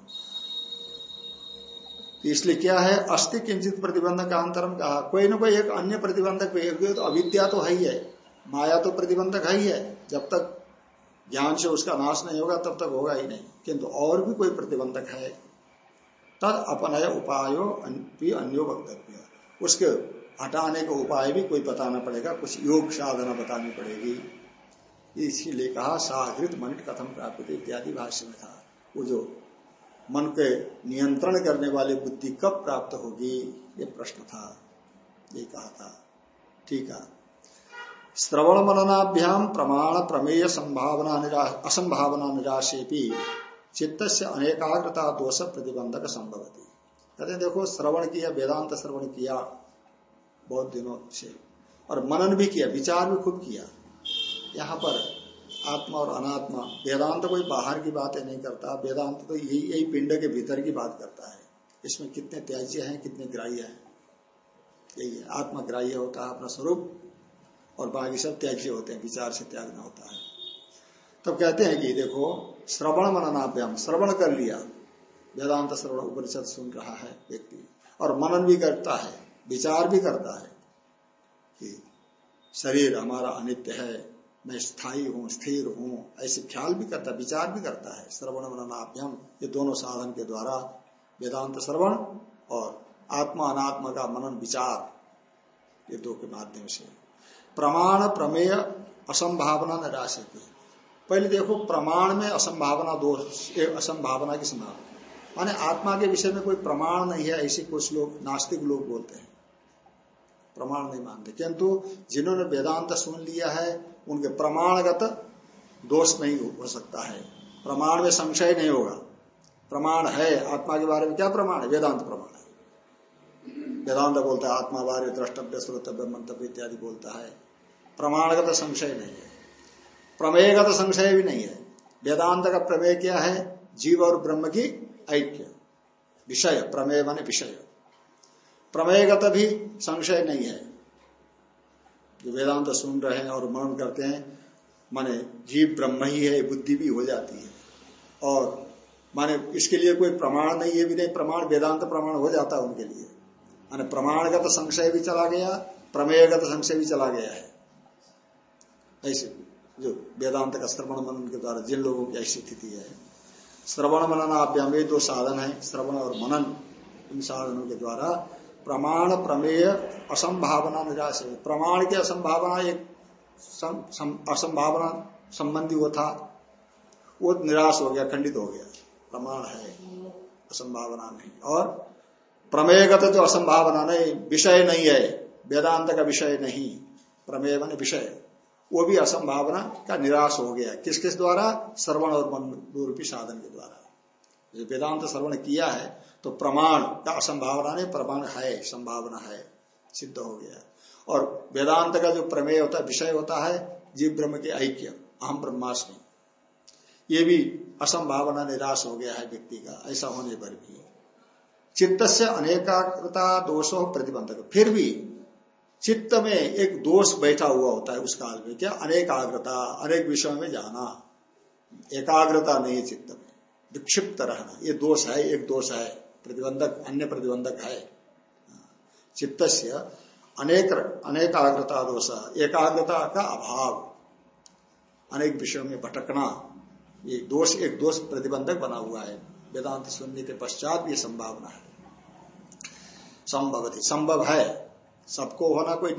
इसलिए क्या है? अस्थि किंचित प्रतिबंधक का अंतरम कहा। कोई ना कोई एक अन्य प्रतिबंधक तो अविद्या तो है ही है। माया तो प्रतिबंधक है ही है। जब तक ज्ञान से उसका नाश नहीं होगा, तब तक होगा ही नहीं। किंतु और भी कोई प्रतिबंधक है। तद अपनय उपायो अन्यो वक्तव्य। उसके हटाने का उपाय भी कोई बताना पड़ेगा। कुछ योग साधना बतानी पड़ेगी। इसीलिए कहा साहृत मन कथम प्राप्त इत्यादि भाष्य में था। वो जो मन के नियंत्रण करने वाली बुद्धि कब प्राप्त होगी, ये प्रश्न था। ये कहा था। ठीक है। श्रवण मननाभ्याम प्रमाण प्रमेय संभावना असंभावना निराशे भी चित्त से अनेकाग्रता दोष प्रतिबंधक संभवती। कहते देखो, श्रवण किया, वेदांत श्रवण किया, बहुत दिनों से। और मनन भी किया, विचार भी खूब किया। यहाँ पर आत्मा और अनात्मा, वेदांत कोई बाहर की बातें नहीं करता, वेदांत तो यही यही पिंड के भीतर की बात करता है। इसमें कितने त्याज्य हैं, कितने ग्राह्य हैं? यही है आत्मा ग्राह्य होता है अपना स्वरूप, और बाकी सब त्याज्य होते हैं, विचार से त्यागना होता है। तब तो कहते हैं कि देखो, श्रवण मननाभ्याम, श्रवण कर लिया। वेदांत श्रवण उपनिषद सुन रहा है व्यक्ति, और मनन भी करता है, विचार भी करता है कि शरीर हमारा अनित्य है मैं स्थायी हूँ, स्थिर हूँ, ऐसे ख्याल भी करता है, विचार भी करता है। श्रवण मननाभ्यम ये दोनों साधन के द्वारा वेदांत श्रवण और आत्मा, अनात्मा का मनन, विचार, ये दो के माध्यम से। प्रमाण, प्रमेय, असंभावना निराशित पहले देखो, प्रमाण में असंभावना दोष असंभावना की संभावना माने आत्मा के विषय में कोई प्रमाण नहीं है, ऐसे कुछ लोग, नास्तिक लोग बोलते हैं। प्रमाण नहीं मानते। किंतु जिन्होंने वेदांत सुन लिया है उनके प्रमाणगत दोष नहीं हो सकता है। प्रमाण में संशय नहीं होगा। प्रमाण है, आत्मा के बारे में क्या प्रमाण है? वेदांत प्रमाण है। वेदांत बोलता है, आत्मा बारे द्रष्टव्य, श्रोतव्य, मंतव्य इत्यादि बोलता है। प्रमाणगत संशय नहीं है। प्रमेयगत संशय भी नहीं है। वेदांत का प्रमेय क्या है? जीव और ब्रह्म की ऐक्य। विषय, प्रमेय माने विषय। प्रमेयगत भी संशय नहीं है। जो वेदांत सुन रहे हैं और मनन करते हैं, माने जीव ब्रह्म ही है बुद्धि भी हो जाती है। और माने इसके लिए कोई प्रमाण नहीं है भी नहीं, प्रमाण, वेदांत प्रमाण हो जाता है उनके लिए। माने प्रमाणगत संशय भी चला गया, प्रमेयगत संशय भी चला गया है। ऐसे जो वेदांत का श्रवण मनन के द्वारा जिन लोगों की ऐसी स्थिति है। श्रवण मनन आभ्याम दो साधन है, श्रवण और मनन, इन साधनों के द्वारा प्रमाण प्रमेय असंभावना निराश प्रमाण की असंभावना एक असंभावना संबंधी वो था। वो निराश हो गया, खंडित हो गया। प्रमाण है, असंभावना नहीं। और प्रमेयगत जो असंभावना नहीं, विषय नहीं है, वेदांत का विषय नहीं, प्रमेय मान विषय। वो भी असंभावना का निराश हो गया। किस किस द्वारा? श्रवण और मन रूपी साधन के द्वारा। वेदांत श्रवण किया है तो प्रमाण असंभावना नहीं, प्रमाण है, संभावना है, सिद्ध हो गया। और वेदांत का जो प्रमेय होता है, विषय होता है, जीव ब्रह्म के ऐक्य, अहम ब्रह्मास्मि। ये भी असंभावना निराश हो गया है व्यक्ति का, ऐसा होने पर भी। चित्त से अनेकाग्रता दोषों प्रतिबंधक। फिर भी चित्त में एक दोष बैठा हुआ होता है उस काल में, क्या? अनेकाग्रता, अनेक विषयों में जाना। एकाग्रता नहीं है चित्त में। विक्षिप्त रहना। ये दोष है, एक दोष है। प्रतिबंधक, अन्य प्रतिबंधक है। चित्त से अनेक अनेकाग्रता दोष, एकाग्रता का अभाव। अनेक विषयों में भटकना, ये दोष, एक दोष प्रतिबंधक बना हुआ है। वेदांत सुनने के पश्चात भी संभावना है। संभव संभव है। सबको होना कोई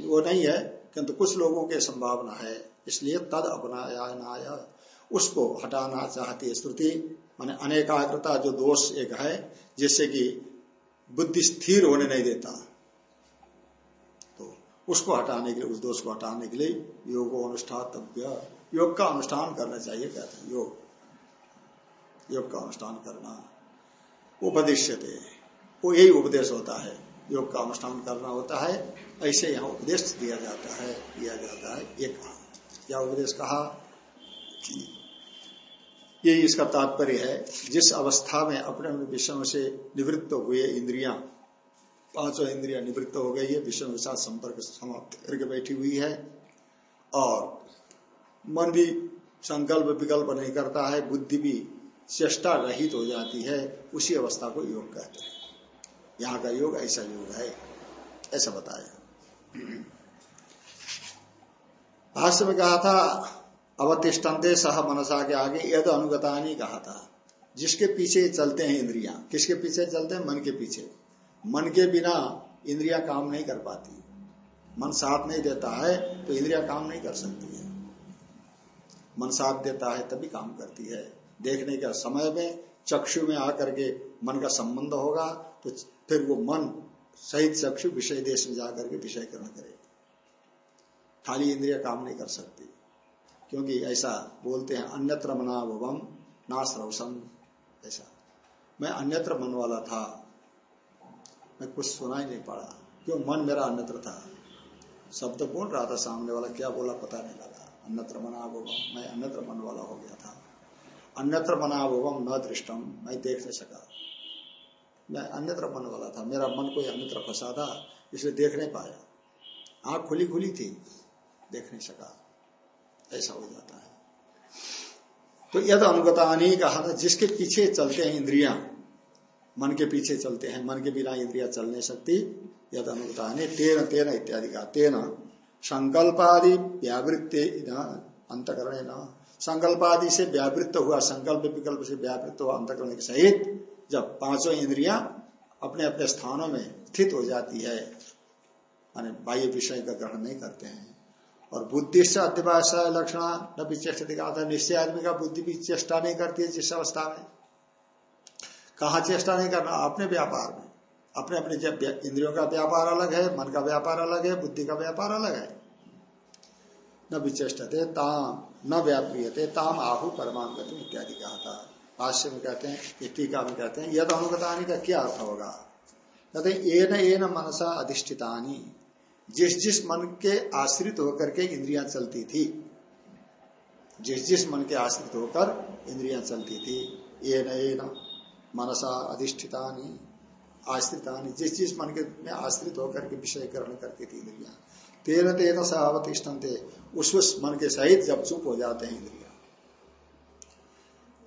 वो नहीं है, किंतु कुछ लोगों के संभावना है। इसलिए तद अपनाया उसको हटाना चाहती है श्रुति। माने अनेकाग्रता जो दोष एक है, जिससे कि बुद्धि स्थिर होने नहीं देता। तो उसको हटाने के लिए, उस दोष को हटाने के लिए योग अनुष्ठातव्य, योग का अनुष्ठान करना चाहिए, कहते हैं, योग। योग का अनुष्ठान करना। उपदेश वो यही उपदेश होता है। योग का अनुष्ठान करना होता है, ऐसे यहाँ उपदेश दिया जाता है, दिया जाता है, ये कहा। क्या उपदेश कहा? ये इसका तात्पर्य है। जिस अवस्था में अपने अपने विषयों से निवृत्त हुए इंद्रिया, पाँचों इंद्रिया निवृत्त हो गई है, विषयों के साथ संपर्क समाप्त करके बैठी हुई है और मन भी संकल्प विकल्प नहीं करता है, बुद्धि भी चेष्टा रहित हो जाती है, उसी अवस्था को योग कहते हैं। यहाँ का योग ऐसा योग है, ऐसा बताया। भाष्य में कहा था अवतिष्ठन्ते सह मनसा के आगे यद अनुगता नहीं कहा था। जिसके पीछे चलते हैं इंद्रिया। किसके पीछे चलते हैं? मन के पीछे। मन के बिना इंद्रिया काम नहीं कर पाती। मन साथ नहीं देता है तो इंद्रिया काम नहीं कर सकती है। मन साथ देता है, तभी काम करती है। देखने के समय में, चक्षु में आकर के मन का संबंध होगा तो फिर वो मन सहित चक्षु विषय देश में जाकर के विषय ग्रहण करे खाली इंद्रिया काम नहीं कर सकती। क्योंकि ऐसा बोलते हैं, अन्यत्र मना भवम नाश रवसम ऐसा। मैं अन्यत्र मन वाला था। मैं कुछ सुना ही नहीं पड़ा। क्यों? मन मेरा अन्यत्र था। शब्द बोल रहा था सामने वाला? क्या बोला? पता नहीं लगा। अन्यत्र मना भवम मैं अन्यत्र मन वाला हो गया था। अन्यत्र मना भवम न दृष्टम मैं देख नहीं सका। मैं अन्यत्र मन वाला था। मेरा मन कोई अन्यत्र फंसा था, इसलिए देख नहीं पाया। आँख खुली खुली थी। देख नहीं सका। ऐसा हो जाता है। तो यद अनुगता नहीं कहा था, जिसके पीछे चलते हैं इंद्रिया, मन के पीछे चलते हैं, मन के बिना इंद्रिया चल नहीं सकती यद अनुगता तेन तेन इत्यादि का तेन, संकल्पादि व्यावृत्ति अंतकरण न। संकल्पादि से व्यावृत्त हुआ, संकल्प विकल्प से व्यावृत्त हुआ, अंतकरण के सहित जब पाँचों इंद्रिया अपने अपने स्थानों में स्थित हो जाती है, माने बाह्य विषय का ग्रहण नहीं करते हैं। और बुद्धि से अध्यवासा लक्षण, न विचेष्ट दिखाता निश्चय आदमी का बुद्धि भी चेष्टा नहीं करती है जिस अवस्था में। कहा चेष्टा नहीं करना? अपने व्यापार में। अपने अपने जब इंद्रियों का व्यापार अलग है, मन का व्यापार अलग है, बुद्धि का व्यापार अलग है। न विचेष्टते ताम, न व्याप्रियते ताम, आहु परमाम गति इत्यादि कहा था। भाष्य में कहते हैं टीका में कहते हैं यद अनुगतानी का क्या अर्थ होगा? कहते एन एन मनसा अधिष्ठितानी। जिस जिस मन के आश्रित होकर के इंद्रियाँ चलती थी, जिस जिस मन के आश्रित होकर इंद्रियाँ चलती थी एन एन मनसा अधिष्ठितानी, आश्रितानी, जिस जिस मन के में आश्रित होकर के विषय ग्रहण करती थी इंद्रिया, तेन तेन सहावतिष्ठन थे उस उस मन के सहित जब चुप हो जाते हैं इंद्रिया।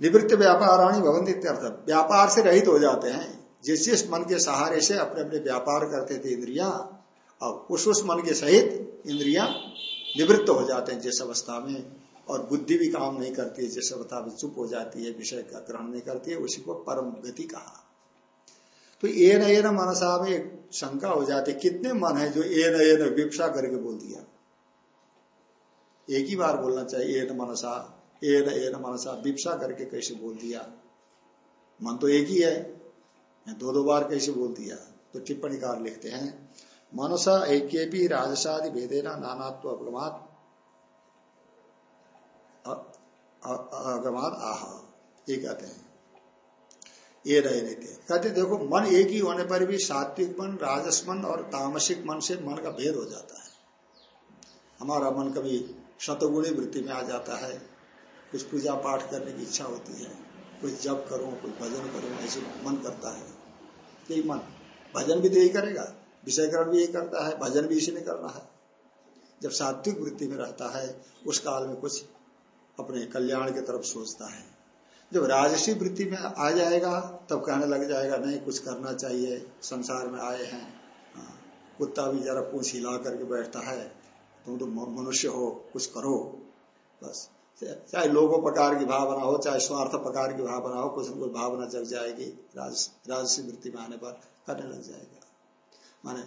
निवृत्त व्यापाराणी भवंती व्यापार से रहित हो जाते हैं। जिस जिस मन के सहारे से अपने अपने व्यापार करते थे इंद्रिया अब उस उस मन के सहित इंद्रिया निवृत्त हो जाते हैं जिस अवस्था में, और बुद्धि भी काम नहीं करती है, जिस अवस्था में चुप हो जाती है, विषय का ग्रहण नहीं करती है, उसी को परम गति कहा। तो ए न मनसा में एक शंका हो जाती है, कितने मन है जो ए न विपसा करके बोल दिया? एक ही बार बोलना चाहिए, ए न मनसा, ए न मनसा विपसा करके कैसे बोल दिया? मन तो एक ही है दो दो बार कैसे बोल दिया? तो टिप्पणी कार लिखते हैं मनसा एक भी राजसादि भेदेना नानात्व अप्रमाद अगमाद आह ये कहते हैं ये रहे रहते कहते देखो मन एक ही होने पर भी सात्विक मन राजस मन और तामसिक मन से मन का भेद हो जाता है हमारा मन कभी शतगुणी वृत्ति में आ जाता है कुछ पूजा पाठ करने की इच्छा होती है कुछ जप करूँ कुछ भजन करो ऐसे मन करता है यही मन भजन भी तो यही करेगा विषय ग्रहण भी यही करता है भजन भी इसी में करना है। जब सात्विक वृत्ति में रहता है उस काल में कुछ अपने कल्याण की तरफ़ सोचता है। जब राजसी वृत्ति में आ जाएगा तब कहने लग जाएगा नहीं कुछ करना चाहिए संसार में आए हैं। हाँ, कुत्ता भी जरा पूछ हिला करके बैठता है तुम तो मनुष्य हो कुछ करो। बस चाहे लोगो प्रकार की भावना हो चाहे स्वार्थ प्रकार की भावना हो कुछ कुछ भावना जग जाएगी राज, राजसी वृत्ति में आने पर करने लग जाएगा। माने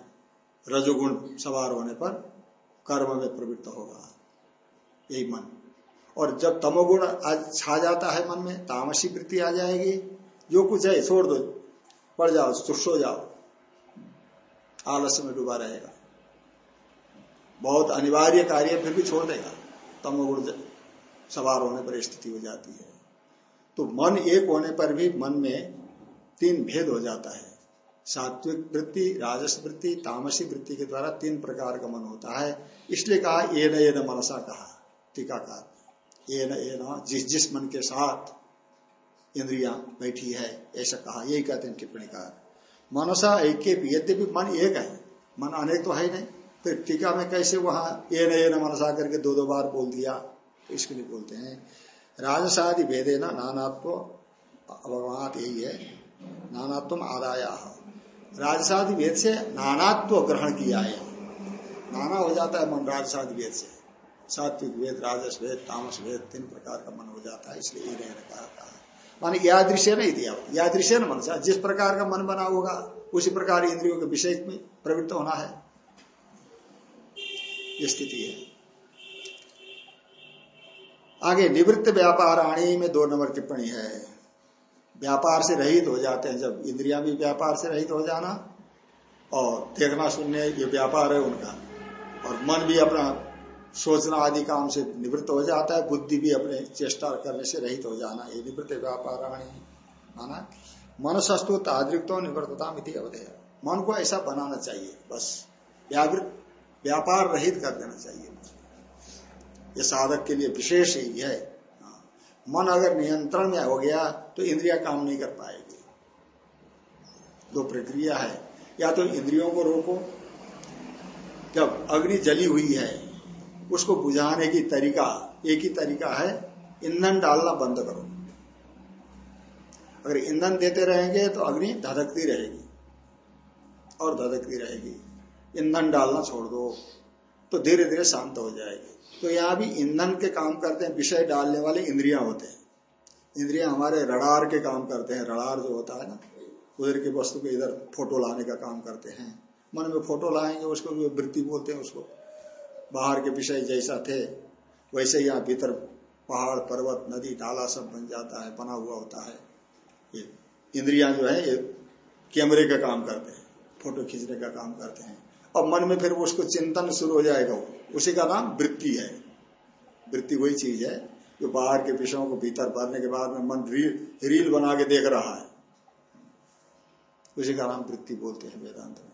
रजोगुण सवार होने पर कर्म में प्रवृत्त होगा। यही मन। और जब तमोगुण छा जाता है मन में, तामसी वृत्ति आ जाएगी। जो कुछ है, छोड़ दो। पड़ जाओ सो जाओ। आलस्य में डूबा रहेगा। बहुत अनिवार्य कार्य फिर भी छोड़ देगा। तमोगुण सवार होने पर स्थिति हो जाती है। तो मन एक होने पर भी मन में तीन भेद हो जाता है। सात्विक वृत्ति, राजस वृत्ति, तामसी वृत्ति के द्वारा तीन प्रकार का मन होता है। इसलिए कहा, ये न मनसा कहा, टीकाकार। ये न जिस जिस मन के साथ इंद्रिया बैठी है, ऐसा कहा, यही कहते हैं टिप्पणीकार। मनसा ऐक्य यद्यपि मन एक है, मन अनेक तो है ही नहीं, फिर टीका में कैसे वहाँ ये न मनसा करके दो दो बार बोल दिया तो इसके लिए बोलते हैं, राजसादि भेदे न नानात्व अवगमात यही है नाना नानात्व आदाया। राजसादि भेद से नानात्व ग्रहण किया है। नाना हो जाता है मन राजसादि भेद से। सात्विक वेद राजस वेद तामस वेद तीन प्रकार का मन हो जाता है, इसलिए ये कहा माने यादृश्य नहीं दिया यादृश्य न मन जिस प्रकार का मन बना होगा, उसी प्रकार इंद्रियों के विषय में प्रवृत्त होना है। स्थिति है। आगे, निवृत्त व्यापाराणी में दो नंबर टिप्पणी है। व्यापार से रहित हो जाते हैं जब इंद्रिया भी व्यापार से रहित हो जाना और देखना सुनने ये व्यापार है उनका। और मन भी अपना सोचना आदि काम से निवृत्त हो जाता है, बुद्धि भी अपने चेष्टा करने से रहित हो जाना, ये निवृत्त व्यापाराणी माना। मनसस्तु तादृक्तो निवृत्तता अवधेय। मन को ऐसा बनाना चाहिए, बस। व्यावृत व्यापार रहित कर देना चाहिए। ये साधक के लिए विशेष है हाँ। मन अगर नियंत्रण में हो गया तो इंद्रिया काम नहीं कर पाएगी। दो प्रक्रिया है। या तो इंद्रियों को रोको, जब अग्नि जली हुई है, उसको बुझाने की तरीका, एक ही तरीका है, ईंधन डालना बंद करो। अगर ईंधन देते रहेंगे तो अग्नि धधकती रहेगी और धधकती रहेगी। ईंधन डालना छोड़ दो तो धीरे धीरे शांत हो जाएगी। तो यहाँ भी ईंधन के काम करते हैं, विषय डालने वाले इंद्रिया होते हैं। इंद्रिया हमारे रडार के काम करते हैं, रडार जो होता है ना, उधर की वस्तु के इधर फ़ोटो लाने का काम करते हैं। मन में फ़ोटो लाएँगे, उसको भी वृत्ति बोलते हैं उसको। बाहर के विषय जैसा थे, वैसे ही यहाँ भीतर पहाड़, पर्वत, नदी नाला सब बन जाता है, बना हुआ होता है। ये इंद्रिया जो है, ये कैमरे का काम करते हैं, फ़ोटो खींचने का काम करते हैं। और मन में फिर उसको चिंतन शुरू हो जाएगा। उसी का नाम वृत्ति है। वृत्ति वही चीज़ है जो बाहर के विषयों को भीतर भरने के बाद में मन रील रील बना के देख रहा है। उसी का नाम वृत्ति बोलते हैं वेदांत में।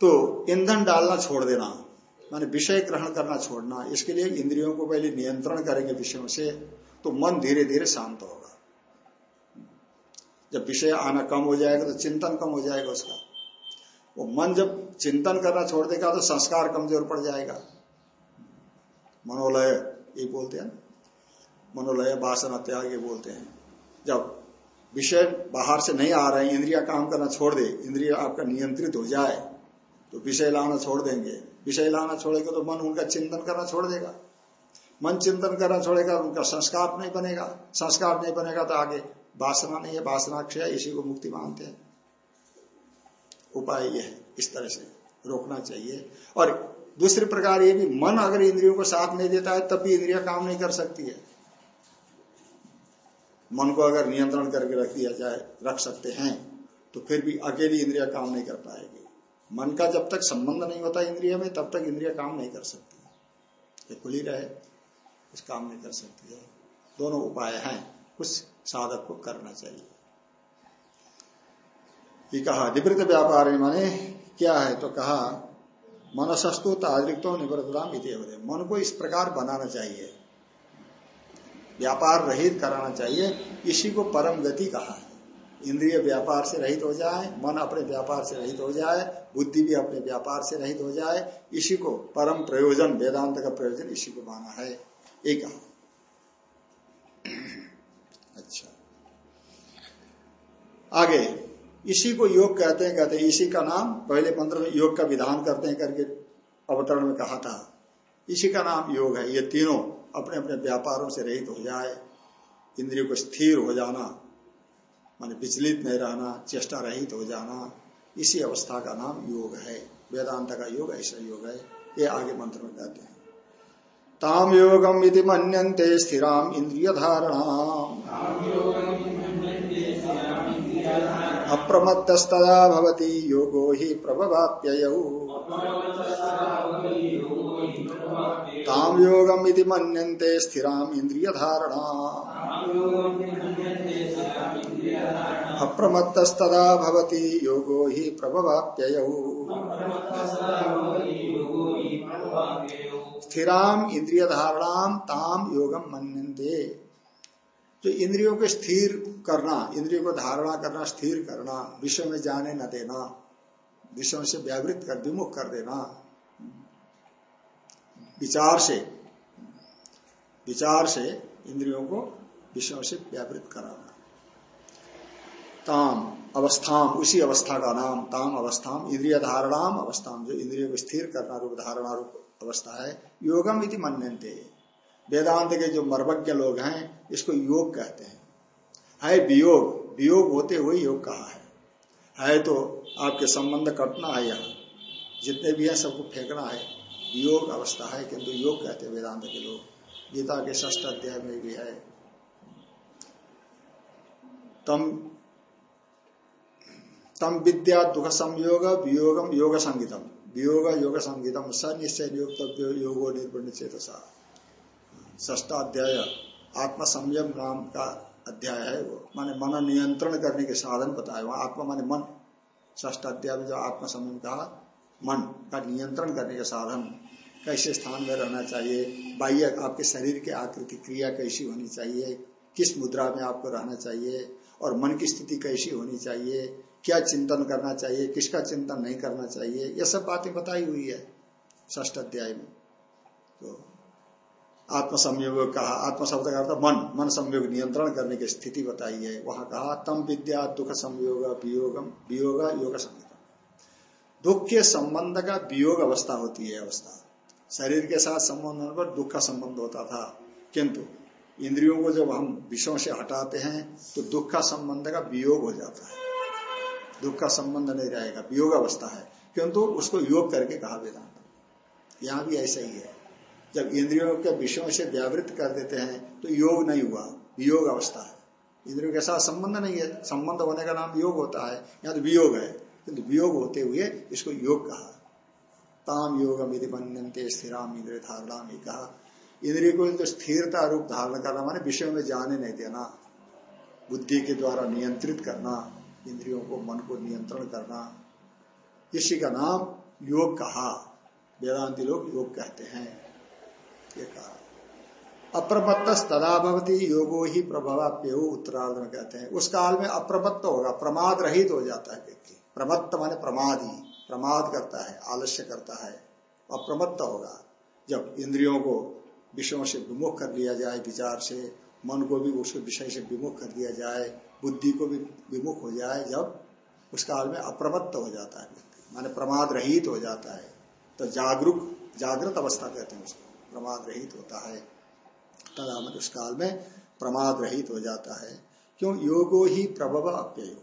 तो ईंधन डालना छोड़ देना, माने विषय ग्रहण करना छोड़ना, इसके लिए इंद्रियों को पहले नियंत्रण करेंगे विषयों से तो मन धीरे धीरे शांत होगा। जब विषय आना कम हो जाएगा तो चिंतन कम हो जाएगा उसका। वो मन जब चिंतन करना छोड़ देगा तो संस्कार कमज़ोर पड़ जाएगा। मनोलय, ये बोलते हैं मनोलय, वासना, त्याग, ये बोलते हैं। जब विषय बाहर से नहीं आ रहे हैं, इंद्रिया काम करना छोड़ दे, इंद्रिया आपका नियंत्रित हो जाए तो विषय लाना छोड़ देंगे। विषय लाना छोड़ेगा तो मन उनका चिंतन करना छोड़ देगा। मन चिंतन करना छोड़ेगा, उनका संस्कार नहीं बनेगा। संस्कार नहीं बनेगा तो आगे वासना नहीं है वासना क्षय इसी को मुक्ति मानते हैं। उपाय यह है, इस तरह से रोकना चाहिए। और दूसरे प्रकार ये भी, मन अगर इंद्रियों को साथ नहीं देता है, तब भी इंद्रिया काम नहीं कर सकती है। मन को अगर नियंत्रण करके रख दिया जाए, रख सकते हैं तो फिर भी अकेली इंद्रिया काम नहीं कर पाएगी। मन का जब तक संबंध नहीं होता इंद्रिया में, तब तक इंद्रिया काम नहीं कर सकती ये खुली रहे कुछ काम नहीं कर सकती है। दोनों उपाय हैं, कुछ साधक को करना चाहिए। ये कहा, निवृत्त व्यापार माने, क्या है? तो कहा, मनसस्तु तादृक्तो निवृत्ताम मन को इस प्रकार बनाना चाहिए। व्यापार रहित कराना चाहिए। इसी को परम गति कहा इंद्रिय व्यापार से रहित हो जाए, मन अपने व्यापार से रहित हो जाए, बुद्धि भी अपने व्यापार से रहित हो जाए, इसी को परम प्रयोजन, वेदांत का प्रयोजन इसी को माना है। एक अच्छा। आगे। इसी को योग कहते हैं कहते हैं, इसी का नाम पहले मंत्र में योग का विधान करते हैं करके अवतरण में कहा था। इसी का नाम योग है। ये तीनों अपने अपने व्यापारों से रहित हो जाए, इंद्रियों को स्थिर हो जाना, माने विचलित नहीं रहना, चेष्टा रहित हो जाना, इसी अवस्था का नाम योग है। वेदांत का योग ऐसा योग है। ये आगे मंत्र में कहते हैं। ताम योगम यदि मनते स्थिराम इंद्रिय धारणा अप्रमत्तस्तदा भवति योगो हि प्रभवाप्ययौ। ताम योगम इति मन्यन्ते स्थिराम इंद्रिय धारणा अप्रमत्तस्तदा भवति योगो हि प्रभवाप्ययौ। स्थिराम इंद्रिय धारणाम ताम योगम मन्यन्ते। जो इंद्रियों को स्थिर करना, इंद्रियों को धारणा करना, स्थिर करना, विषय में जाने न देना, विषयों से व्यावृत कर, विमुख कर देना, विचार से विचार से इंद्रियों को विषयों से व्यावृत कराना। ताम, अवस्थाम, उसी अवस्था का नाम, ताम अवस्थाम, इंद्रिय धारणाम अवस्थाम, जो इंद्रियों को स्थिर करना रूप, धारणा रूप अवस्था है, योगम इति मनते वेदांत के जो मर्मज्ञ लोग हैं इसको योग कहते हैं। है वियोग वियोग होते हुए योग कहा है। है तो आपके संबंध कटना है यहाँ। जितने भी है सबको फेंकना है। वियोग अवस्था है किंतु योग कहते हैं वेदांत के लोग। गीता के ष्ठ अध्याय में भी है। तम तम विद्या दुख संयोग, वियोगम योग संगीतम। वियोग, योग संगीतम। स निश्चय योगो निर्वण चेतसा। ष्टाध्याय आत्म संयम नाम का अध्याय है वो। माने मन नियंत्रण करने के साधन बताए वहाँ आत्मा माने मन। ष्टाध्याय में जो आत्म संयम कहा, मन का नियंत्रण करने के साधन। कैसे स्थान में रहना चाहिए? बाह्य आपके शरीर की आकृति क्रिया कैसी होनी चाहिए? किस मुद्रा में आपको रहना चाहिए? और मन की स्थिति कैसी होनी चाहिए? क्या चिंतन करना चाहिए? किसका चिंतन नहीं करना चाहिए? यह सब बातें बताई हुई है ष्ट अध्याय में। तो आत्म संयोग कहा आत्म शब्द का अर्थ मन मन संयोग नियंत्रण करने की स्थिति बताई है। वहाँ कहा, तम विद्या दुख संयोग वियोग योग दुख के संबंध का वियोग अवस्था होती है अवस्था। शरीर के साथ संबंध होने पर दुख का संबंध होता था। किंतु इंद्रियों को जब हम विषयों से हटाते हैं तो दुख का संबंध का वियोग हो जाता है। दुख का संबंध नहीं रहेगा, वियोग अवस्था है। किंतु उसको योग करके कहा वेदांत। यहाँ भी ऐसा ही है। जब इंद्रियों के विषयों से व्यावृत कर देते हैं तो योग नहीं हुआ वियोग अवस्था है। इंद्रियों के साथ संबंध नहीं है। संबंध होने का नाम योग होता है, या तो वियोग है। किंतु वियोग होते हुए इसको योग कहा। ताम योगम यदि मनते स्थिराम इंद्र धारणा कहा। इंद्रिय को जो स्थिरता रूप धारण करना, माने विषय में जाने नहीं देना। बुद्धि के द्वारा नियंत्रित करना, इंद्रियों को मन को नियंत्रण करना। इसी का नाम योग कहा। वेदांति लोग योग कहते हैं। ये कहा। अप्रमत्त तदा भवती योगो ही प्रभावाप्य उत्तरार्ध में कहते हैं। उस काल में अप्रमत्त होगा, प्रमाद रहित हो जाता है व्यक्ति। प्रमत्त माने प्रमाद ही प्रमाद करता है, आलस्य करता है, अप्रमत्त होगा। जब इंद्रियों को विषयों से विमुख कर लिया जाए, विचार से, मन को भी उसके विषय से विमुख कर दिया जाए, बुद्धि को भी विमुख हो जाए, जब उस काल में अप्रमत्त हो जाता है माने प्रमाद रहित हो जाता है। तो जागरूक, जागृत अवस्था कहते हैं उसको। प्रमाद रहित होता है। तदा उस काल में प्रमाद रहित हो जाता है। क्यों? योगो ही प्रभव अप्यय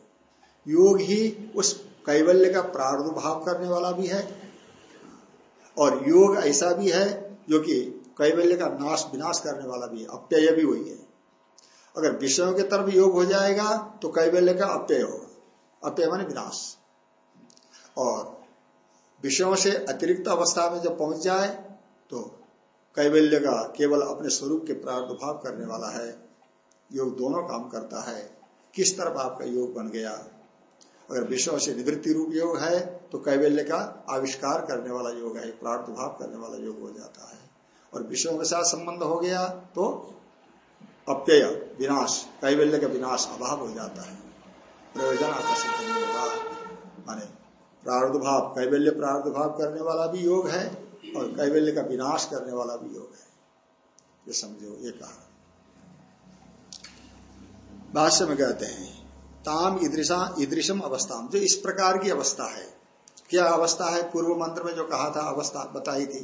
योग ही उस कैवल्य का प्रादुर्भाव करने वाला भी है। और योग ऐसा भी है जो कि कैवल्य का नाश विनाश करने वाला भी है। अप्यय भी वही है। अगर विषयों के तरफ़ योग हो जाएगा तो कैवल्य का अप्यय होगा। अप्यय माने विनाश। और विषयों से अतिरिक्त अवस्था में जब पहुँच जाए तो कैवल्य का केवल अपने स्वरूप के प्रादुर्भाव करने वाला है। योग दोनों काम करता है। किस तरफ़ आपका योग बन गया? अगर विषयों से निवृत्ति रूप योग है तो कैवल्य का आविष्कार करने वाला योग है प्रादुर्भाव करने वाला योग हो जाता है। और विषयों के साथ संबंध हो गया तो अप्यय विनाश, कैवल्य का विनाश, अभाव हो जाता है। प्रयोजन आकर्षित होगा माने प्रादुर्भाव कैवल्य प्रादुर्भाव करने वाला भी योग है। और कैवल्य का विनाश करने वाला भी योग है। ये समझो, ये कहा। भाष्य में कहते हैं, ताम ईदृशा, ईदृशम अवस्था जो इस प्रकार की अवस्था है, क्या अवस्था है? पूर्व मंत्र में जो कहा था, अवस्था बताई थी।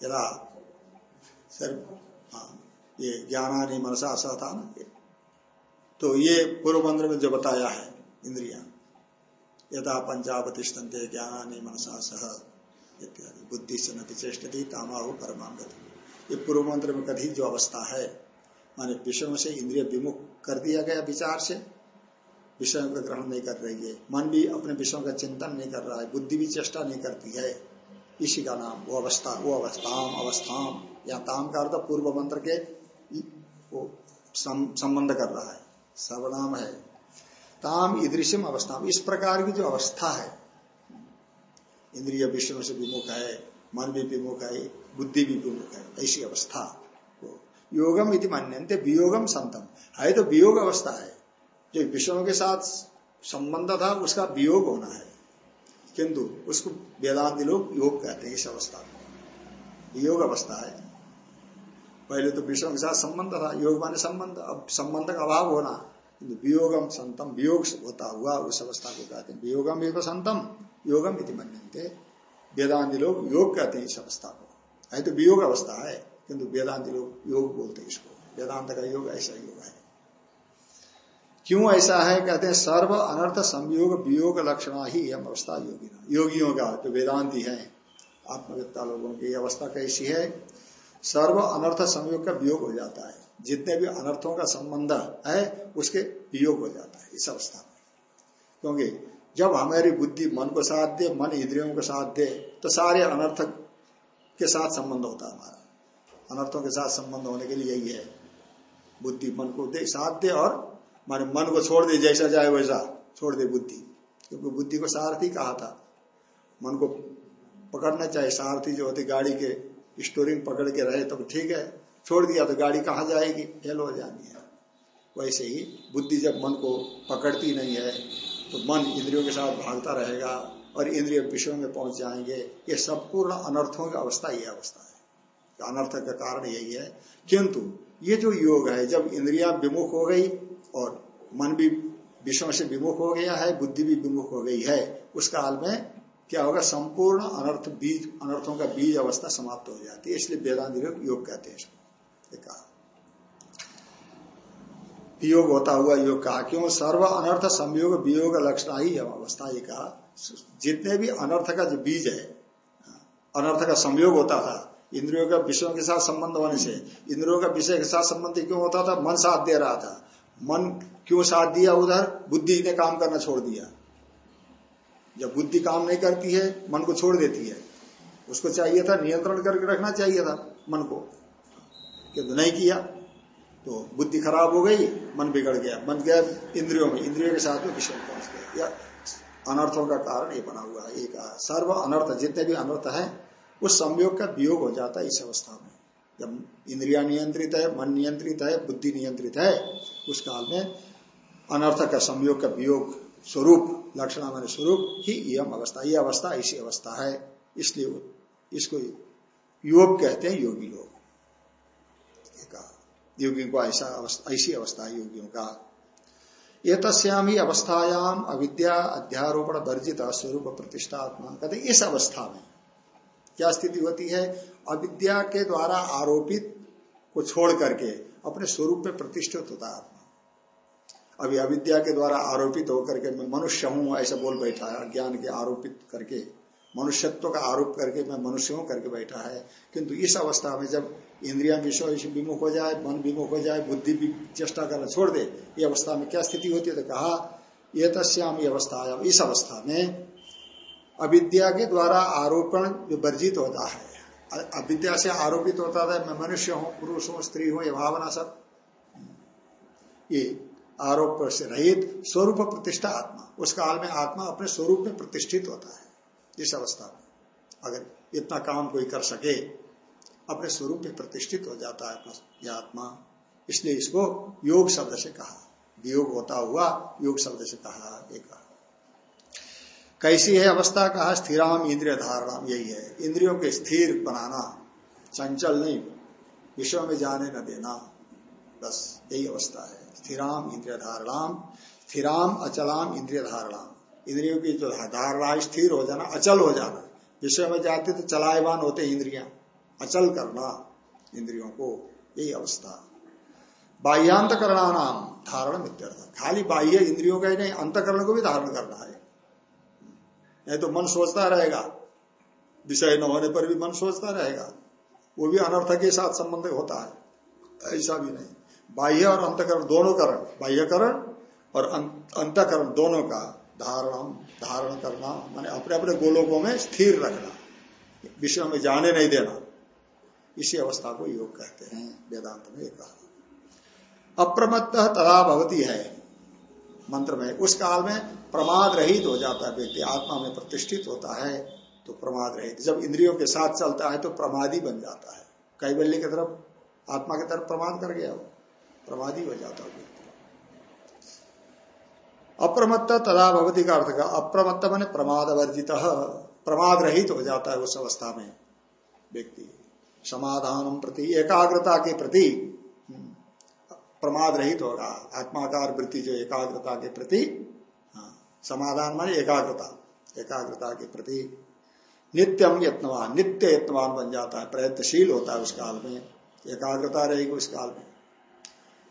यदा सर हाँ ये ज्ञानानी मनसा सा था ना तो ये पूर्व मंत्र में जो बताया है, इंद्रिया, यदा पंचावतिष्ठन्ते ज्ञानानी मनसा सह इत्यादि बुद्धि से नति चेष्टती तामाहु परमांगत ये पूर्व मंत्र में कथित जो अवस्था है, माने विषयों से इंद्रिय विमुख कर दिया गया विचार से, विषयों का ग्रहण नहीं कर रही है। मन भी अपने विषयों का चिंतन नहीं कर रहा है, बुद्धि भी चेष्टा नहीं करती है। इसी का नाम, वो अवस्था, वो अवस्थाम अवस्थाम, या ताम का अर्थ पूर्व मंत्र के वो संबंध कर रहा है। सर्वनाम है। ताम ईदृश्यम अवस्था इस प्रकार की जो अवस्था है इंद्रिय विषयों से विमुख है मन भी विमुख है बुद्धि भी विमुख है ऐसी अवस्था योगम इति मान्यंते वियोगम संतम। है तो वियोग अवस्था है। जो विषयों के साथ संबंध था, उसका वियोग होना है। किंतु उसको वेदांत लोग योग कहते हैं इस अवस्था को। योग अवस्था है। पहले तो विष्णु के साथ संबंध था, योग माने संबंध। अब संबंध का अभाव होना वियोगम संतम, वियोग होता हुआ उस अवस्था को कहते हैं। वियोगम एवं संतम। योगम इति मनते वेदांति लोग योग कहते हैं इस अवस्था को। है तो वियोग अवस्था है, किंतु वेदांति लोग योग बोलते हैं इसको। वेदांत का योग ऐसा योग है। क्यों ऐसा है? कहते हैं सर्व अनर्थ संयोग वियोग लक्षणा ही हम अवस्था योगी योगियों का जो वेदांति है आत्मविद्ता लोगों की अवस्था कैसी है? सर्व अनर्थ संयोग का वियोग हो जाता है। जितने भी अनर्थों का संबंध है, उसके वियोग हो जाता है इस अवस्था में। क्योंकि जब हमारी बुद्धि मन को साथ दे मन इंद्रियों को साथ दे तो सारे अनर्थ के साथ संबंध होता है हमारा। अनर्थों के साथ संबंध होने के लिए यही है। बुद्धि मन को दे साथ दे और माने मन को छोड़ दे, जैसा जाए वैसा छोड़ दे बुद्धि। क्योंकि बुद्धि को सारथी कहा था। मन को पकड़ना चाहिए सारथी जो होती, गाड़ी के स्टोरिंग पकड़ के रहे तब तो ठीक है, छोड़ दिया तो गाड़ी कहाँ जाएगी? फेल हो जानी है। वैसे ही बुद्धि जब मन को पकड़ती नहीं है तो मन इंद्रियों के साथ भागता रहेगा और इंद्रिय विषयों में पहुँच जाएँगे। ये संपूर्ण अनर्थों की अवस्था, ये अवस्था है। अनर्थ का कारण यही है। किंतु ये जो योग है, जब इंद्रिया विमुख हो गई और मन भी विषयों से विमुख हो गया है, बुद्धि भी विमुख हो गई है, उस काल में क्या होगा? संपूर्ण अनर्थ बीज, अनर्थों का बीज अवस्था समाप्त हो जाती है। इसलिए वेदांत योग कहते हैं इसको। वियोग होता हुआ योग कहा, क्यों? सर्व अनर्थ संयोग, वियोग लक्षण ही अवस्था, ये कहा। जितने भी अनर्थ का जो बीज है, अनर्थ का संयोग होता था, इंद्रियों का विषयों के साथ संबंध होने से, इंद्रियों का विषय के साथ संबंध क्यों होता था? मन साथ दे रहा था। मन क्यों साथ दिया उधर? बुद्धि ने काम करना छोड़ दिया। जब बुद्धि काम नहीं करती है, मन को छोड़ देती है। उसको चाहिए था नियंत्रण करके रखना चाहिए था मन को। किंतु नहीं किया। तो बुद्धि खराब हो गई, मन बिगड़ गया। मन गया इंद्रियों में। इंद्रियों के साथ में विषय पहुँच गया। या अनर्थों का कारण ये बना हुआ है। एक सर्व अनर्थ, जितने भी अनर्थ है, उस संयोग का वियोग हो जाता है इस अवस्था में। जब इंद्रिया नियंत्रित है, मन नियंत्रित है, बुद्धि नियंत्रित है, उस काल में अनर्थ का संयोग का वियोग स्वरूप लक्षण मान स्वरूप ही यम अवस्था। ये अवस्था ऐसी अवस्था है। इसलिए इसको योग कहते हैं योगी लोग। योगियों को ऐसा ऐसी अवस्था है योगियों का। ये तस्याम ही अवस्थायाम अविद्या अध्यारोपण वर्जित स्वरूप प्रतिष्ठात्मा कहते इस अवस्था में क्या स्थिति होती है? अविद्या के द्वारा आरोपित को छोड़ करके अपने स्वरूप में प्रतिष्ठित होता आत्मा। अभी अविद्या के द्वारा आरोपित होकर के मैं मनुष्य हूँ, ऐसा बोल बैठा है ज्ञान के आरोपित करके। मनुष्यत्व का आरोप करके मैं मनुष्य हूँ करके बैठा है। किंतु इस अवस्था में जब इंद्रिया विषय विमुख हो जाए, मन विमुख हो जाए, बुद्धि भी चेष्टा करना छोड़ दे, ये अवस्था में क्या स्थिति होती है तो कहा ये तस्याम अवस्था इस अवस्था में अविद्या के द्वारा आरोपण जो वर्जित होता है। अविद्या से आरोपित होता था मैं मनुष्य हूँ, पुरुष हूँ, स्त्री हूँ, ये भावना सब। ये आरोप से रहित स्वरूप प्रतिष्ठा आत्मा, उस काल में आत्मा अपने स्वरूप में प्रतिष्ठित होता है, इस अवस्था में। अगर इतना काम कोई कर सके अपने स्वरूप में प्रतिष्ठित हो जाता है यह आत्मा। इसलिए इसको योग शब्द से कहा। वियोग होता हुआ योग शब्द से कहा एक कैसी है अवस्था? कहा, स्थिराम इंद्रिय धारणा यही है। इंद्रियों के स्थिर बनाना चंचल नहीं। विश्व में जाने न देना। बस यही अवस्था है। स्थिराम इंद्रिय धारणाम, स्थिराम अचलाम इंद्रिय धारणाम। इंद्रियों की जो धारणा स्थिर हो जाना, अचल हो जाना। विषय में जाते तो चलायमान होते इंद्रिया। अचल करना इंद्रियों को यही अवस्था। बाह्यांत नाम धारण मित्यर्थ खाली बाह्य इंद्रियों का ही नहीं अंतकरण को भी धारण करना है। नहीं तो मन सोचता रहेगा। विषय न होने पर भी मन सोचता रहेगा। वो भी अनर्थ के साथ संबंध होता है। ऐसा भी नहीं। बाह्य और अंतकरण दोनों करण बाह्यकरण और अं-, अंतकरण दोनों का धारण धारण करना माने अपने अपने गोलोकों में स्थिर रखना। विषय में जाने नहीं देना। इसी अवस्था को योग कहते हैं, वेदांत में एक कहा। अप्रमत्त तदा भवती है, मंत्र में। उस काल में प्रमाद रहित हो जाता है व्यक्ति, आत्मा में प्रतिष्ठित होता है तो प्रमाद रहित। जब इंद्रियों के साथ चलता है तो प्रमादी बन जाता है। कैबल्य की तरफ़, आत्मा की तरफ़ प्रमाद कर गया वो, प्रमादी हो जाता है व्यक्ति। अप्रमत्त तदा भवती का अर्थ का अप्रमत्त मैंने प्रमाद वर्जित प्रमाद रहित हो जाता है उस अवस्था में व्यक्ति। समाधान प्रति एकाग्रता के प्रति हम्म, प्रमाद रहित होगा। आत्माकार वृत्ति जो एकाग्रता के प्रति हाँ, समाधान माने एकाग्रता एकाग्रता के प्रति। नित्यम यत्नवान नित्य यत्नवान बन जाता है प्रयत्नशील होता है उस काल में एकाग्रता रहेगी उस काल में।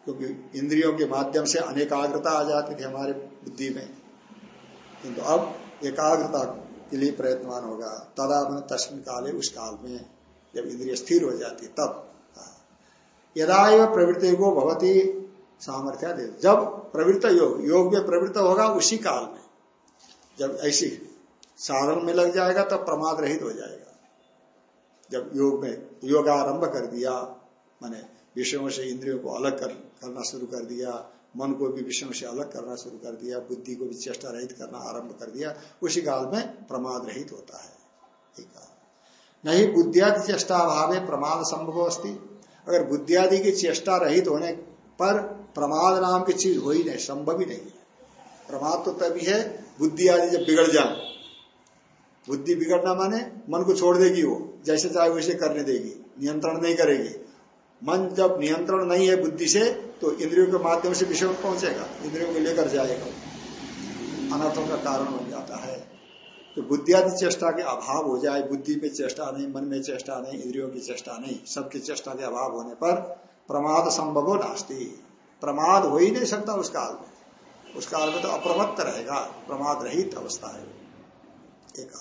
क्योंकि इंद्रियों के माध्यम से अनेकाग्रता आ जाती थी हमारे बुद्धि में। किंतु अब एकाग्रता के लिए प्रयत्नवान होगा तदा मैंने तस्मिन काले उस काल में। जब इंद्रिय स्थिर हो जाती तब। यदा प्रवृत्ति को भवती सामर्थ्य दे। जब प्रवृत्त योग योग में प्रवृत्त होगा उसी काल में। जब ऐसी साधन में लग जाएगा तब प्रमाद रहित हो जाएगा। जब योग में योग आरंभ कर दिया माने विषयों से इंद्रियों को अलग कर, करना शुरू कर दिया मन को भी विषयों से अलग करना शुरू कर दिया बुद्धि को भी चेष्टा रहित करना आरंभ कर दिया उसी काल में प्रमाद रहित होता है। ठीक है नहीं, बुद्धियादि चेष्टा अभाव प्रमाद संभव अस्थि अगर बुद्धियादि की चेष्टा रहित होने पर प्रमाद नाम की चीज़ हो ही नहीं, संभव ही नहीं प्रमाद तो तभी है बुद्धि आदि जब बिगड़ जाए। बुद्धि बिगड़ना माने मन को छोड़ देगी वो, जैसे चाहे वैसे करने देगी, नियंत्रण नहीं करेगी। मन जब नियंत्रण नहीं है बुद्धि से तो इंद्रियों के माध्यम से विषय पहुंचेगा, इंद्रियों को लेकर जाएगा। अनर्थों का कारण है तो बुद्धियादि चेष्टा के अभाव हो जाए, बुद्धि पे चेष्टा नहीं, मन में चेष्टा नहीं, इंद्रियों की चेष्टा नहीं, सबकी चेष्टा के अभाव होने पर प्रमाद संभव नास्ती। प्रमाद हो ही नहीं सकता उस काल में। उस काल में तो अप्रमत्त रहेगा, प्रमाद रहित अवस्था है एक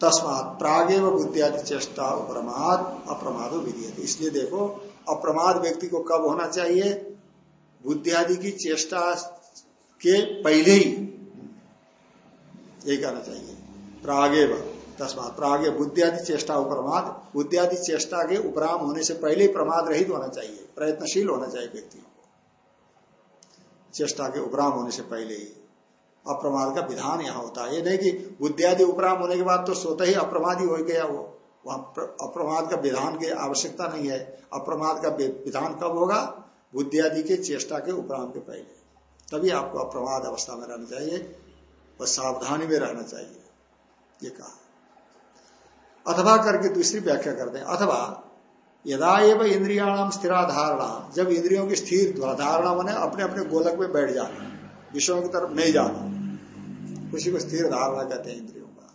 तस्मात प्रागेव बुद्धियादि चेष्टा प्रमाद अप्रमाद विधि इसलिए देखो, अप्रमाद व्यक्ति को कब होना चाहिए? बुद्धियादि की चेष्टा के पहले ही। यही कहना चाहिए। प्रागेव तस्मात प्रागे बुद्धियादि चेष्टा उपरमाद बुद्धियादि चेष्टा के उपराम होने से पहले ही प्रमाद रहित होना चाहिए। प्रयत्नशील होना चाहिए व्यक्तियों को। चेष्टा के उपराम होने से पहले ही। अप्रमाद का विधान यहाँ होता है। ये नहीं कि बुद्धियादि उपराम होने के बाद तो स्वतः ही अप्रमादी हो गया वो। वहाँ अप्रमाद का विधान की आवश्यकता नहीं है। अप्रमाद का विधान कब होगा? बुद्धियादि के चेष्टा के उपराम के पहले। तभी आपको अप्रमाद अवस्था में रहना चाहिए। और सावधानी में रहना चाहिए। ये कहा। अथवा करके दूसरी व्याख्या करते हैं अथवा, यदा एवं इंद्रियाणाम स्थिरा धारणा जब इंद्रियों की स्थिर धारणा बने अपने अपने गोलक में बैठ जाना विषयों की तरफ़ नहीं जाना उसी को स्थिर धारणा कहते हैं इंद्रियों का।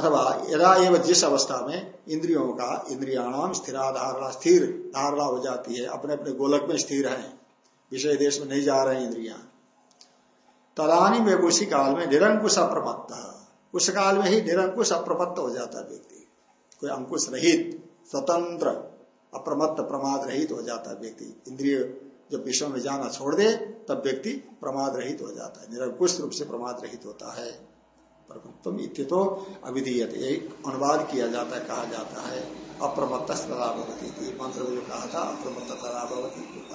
अथवा, यदा एवं जिस अवस्था में इंद्रियों का इंद्रियाणाम स्थिरा धारणा स्थिर धारणा हो जाती है अपने अपने गोलक में स्थिर है, विषय देश में नहीं जा रहे इंद्रिया तदानी में उसी काल में निरंकुश अप्रमत्त उस काल में ही निरंकुश अप्रमत्त हो जाता व्यक्ति। कोई अंकुश रहित, स्वतंत्र, अप्रमत्त, प्रमाद रहित हो जाता व्यक्ति। इंद्रिय जब विश्व में जाना छोड़ दे, तब व्यक्ति प्रमाद रहित हो जाता है। निरंकुश रूप से प्रमाद रहित होता है। तो अविधीयत। अनुवाद किया जाता है, कहा जाता है अप्रमत्त तदाभवती मंत्र में जो कहा था अप्रमत्त तदाभवती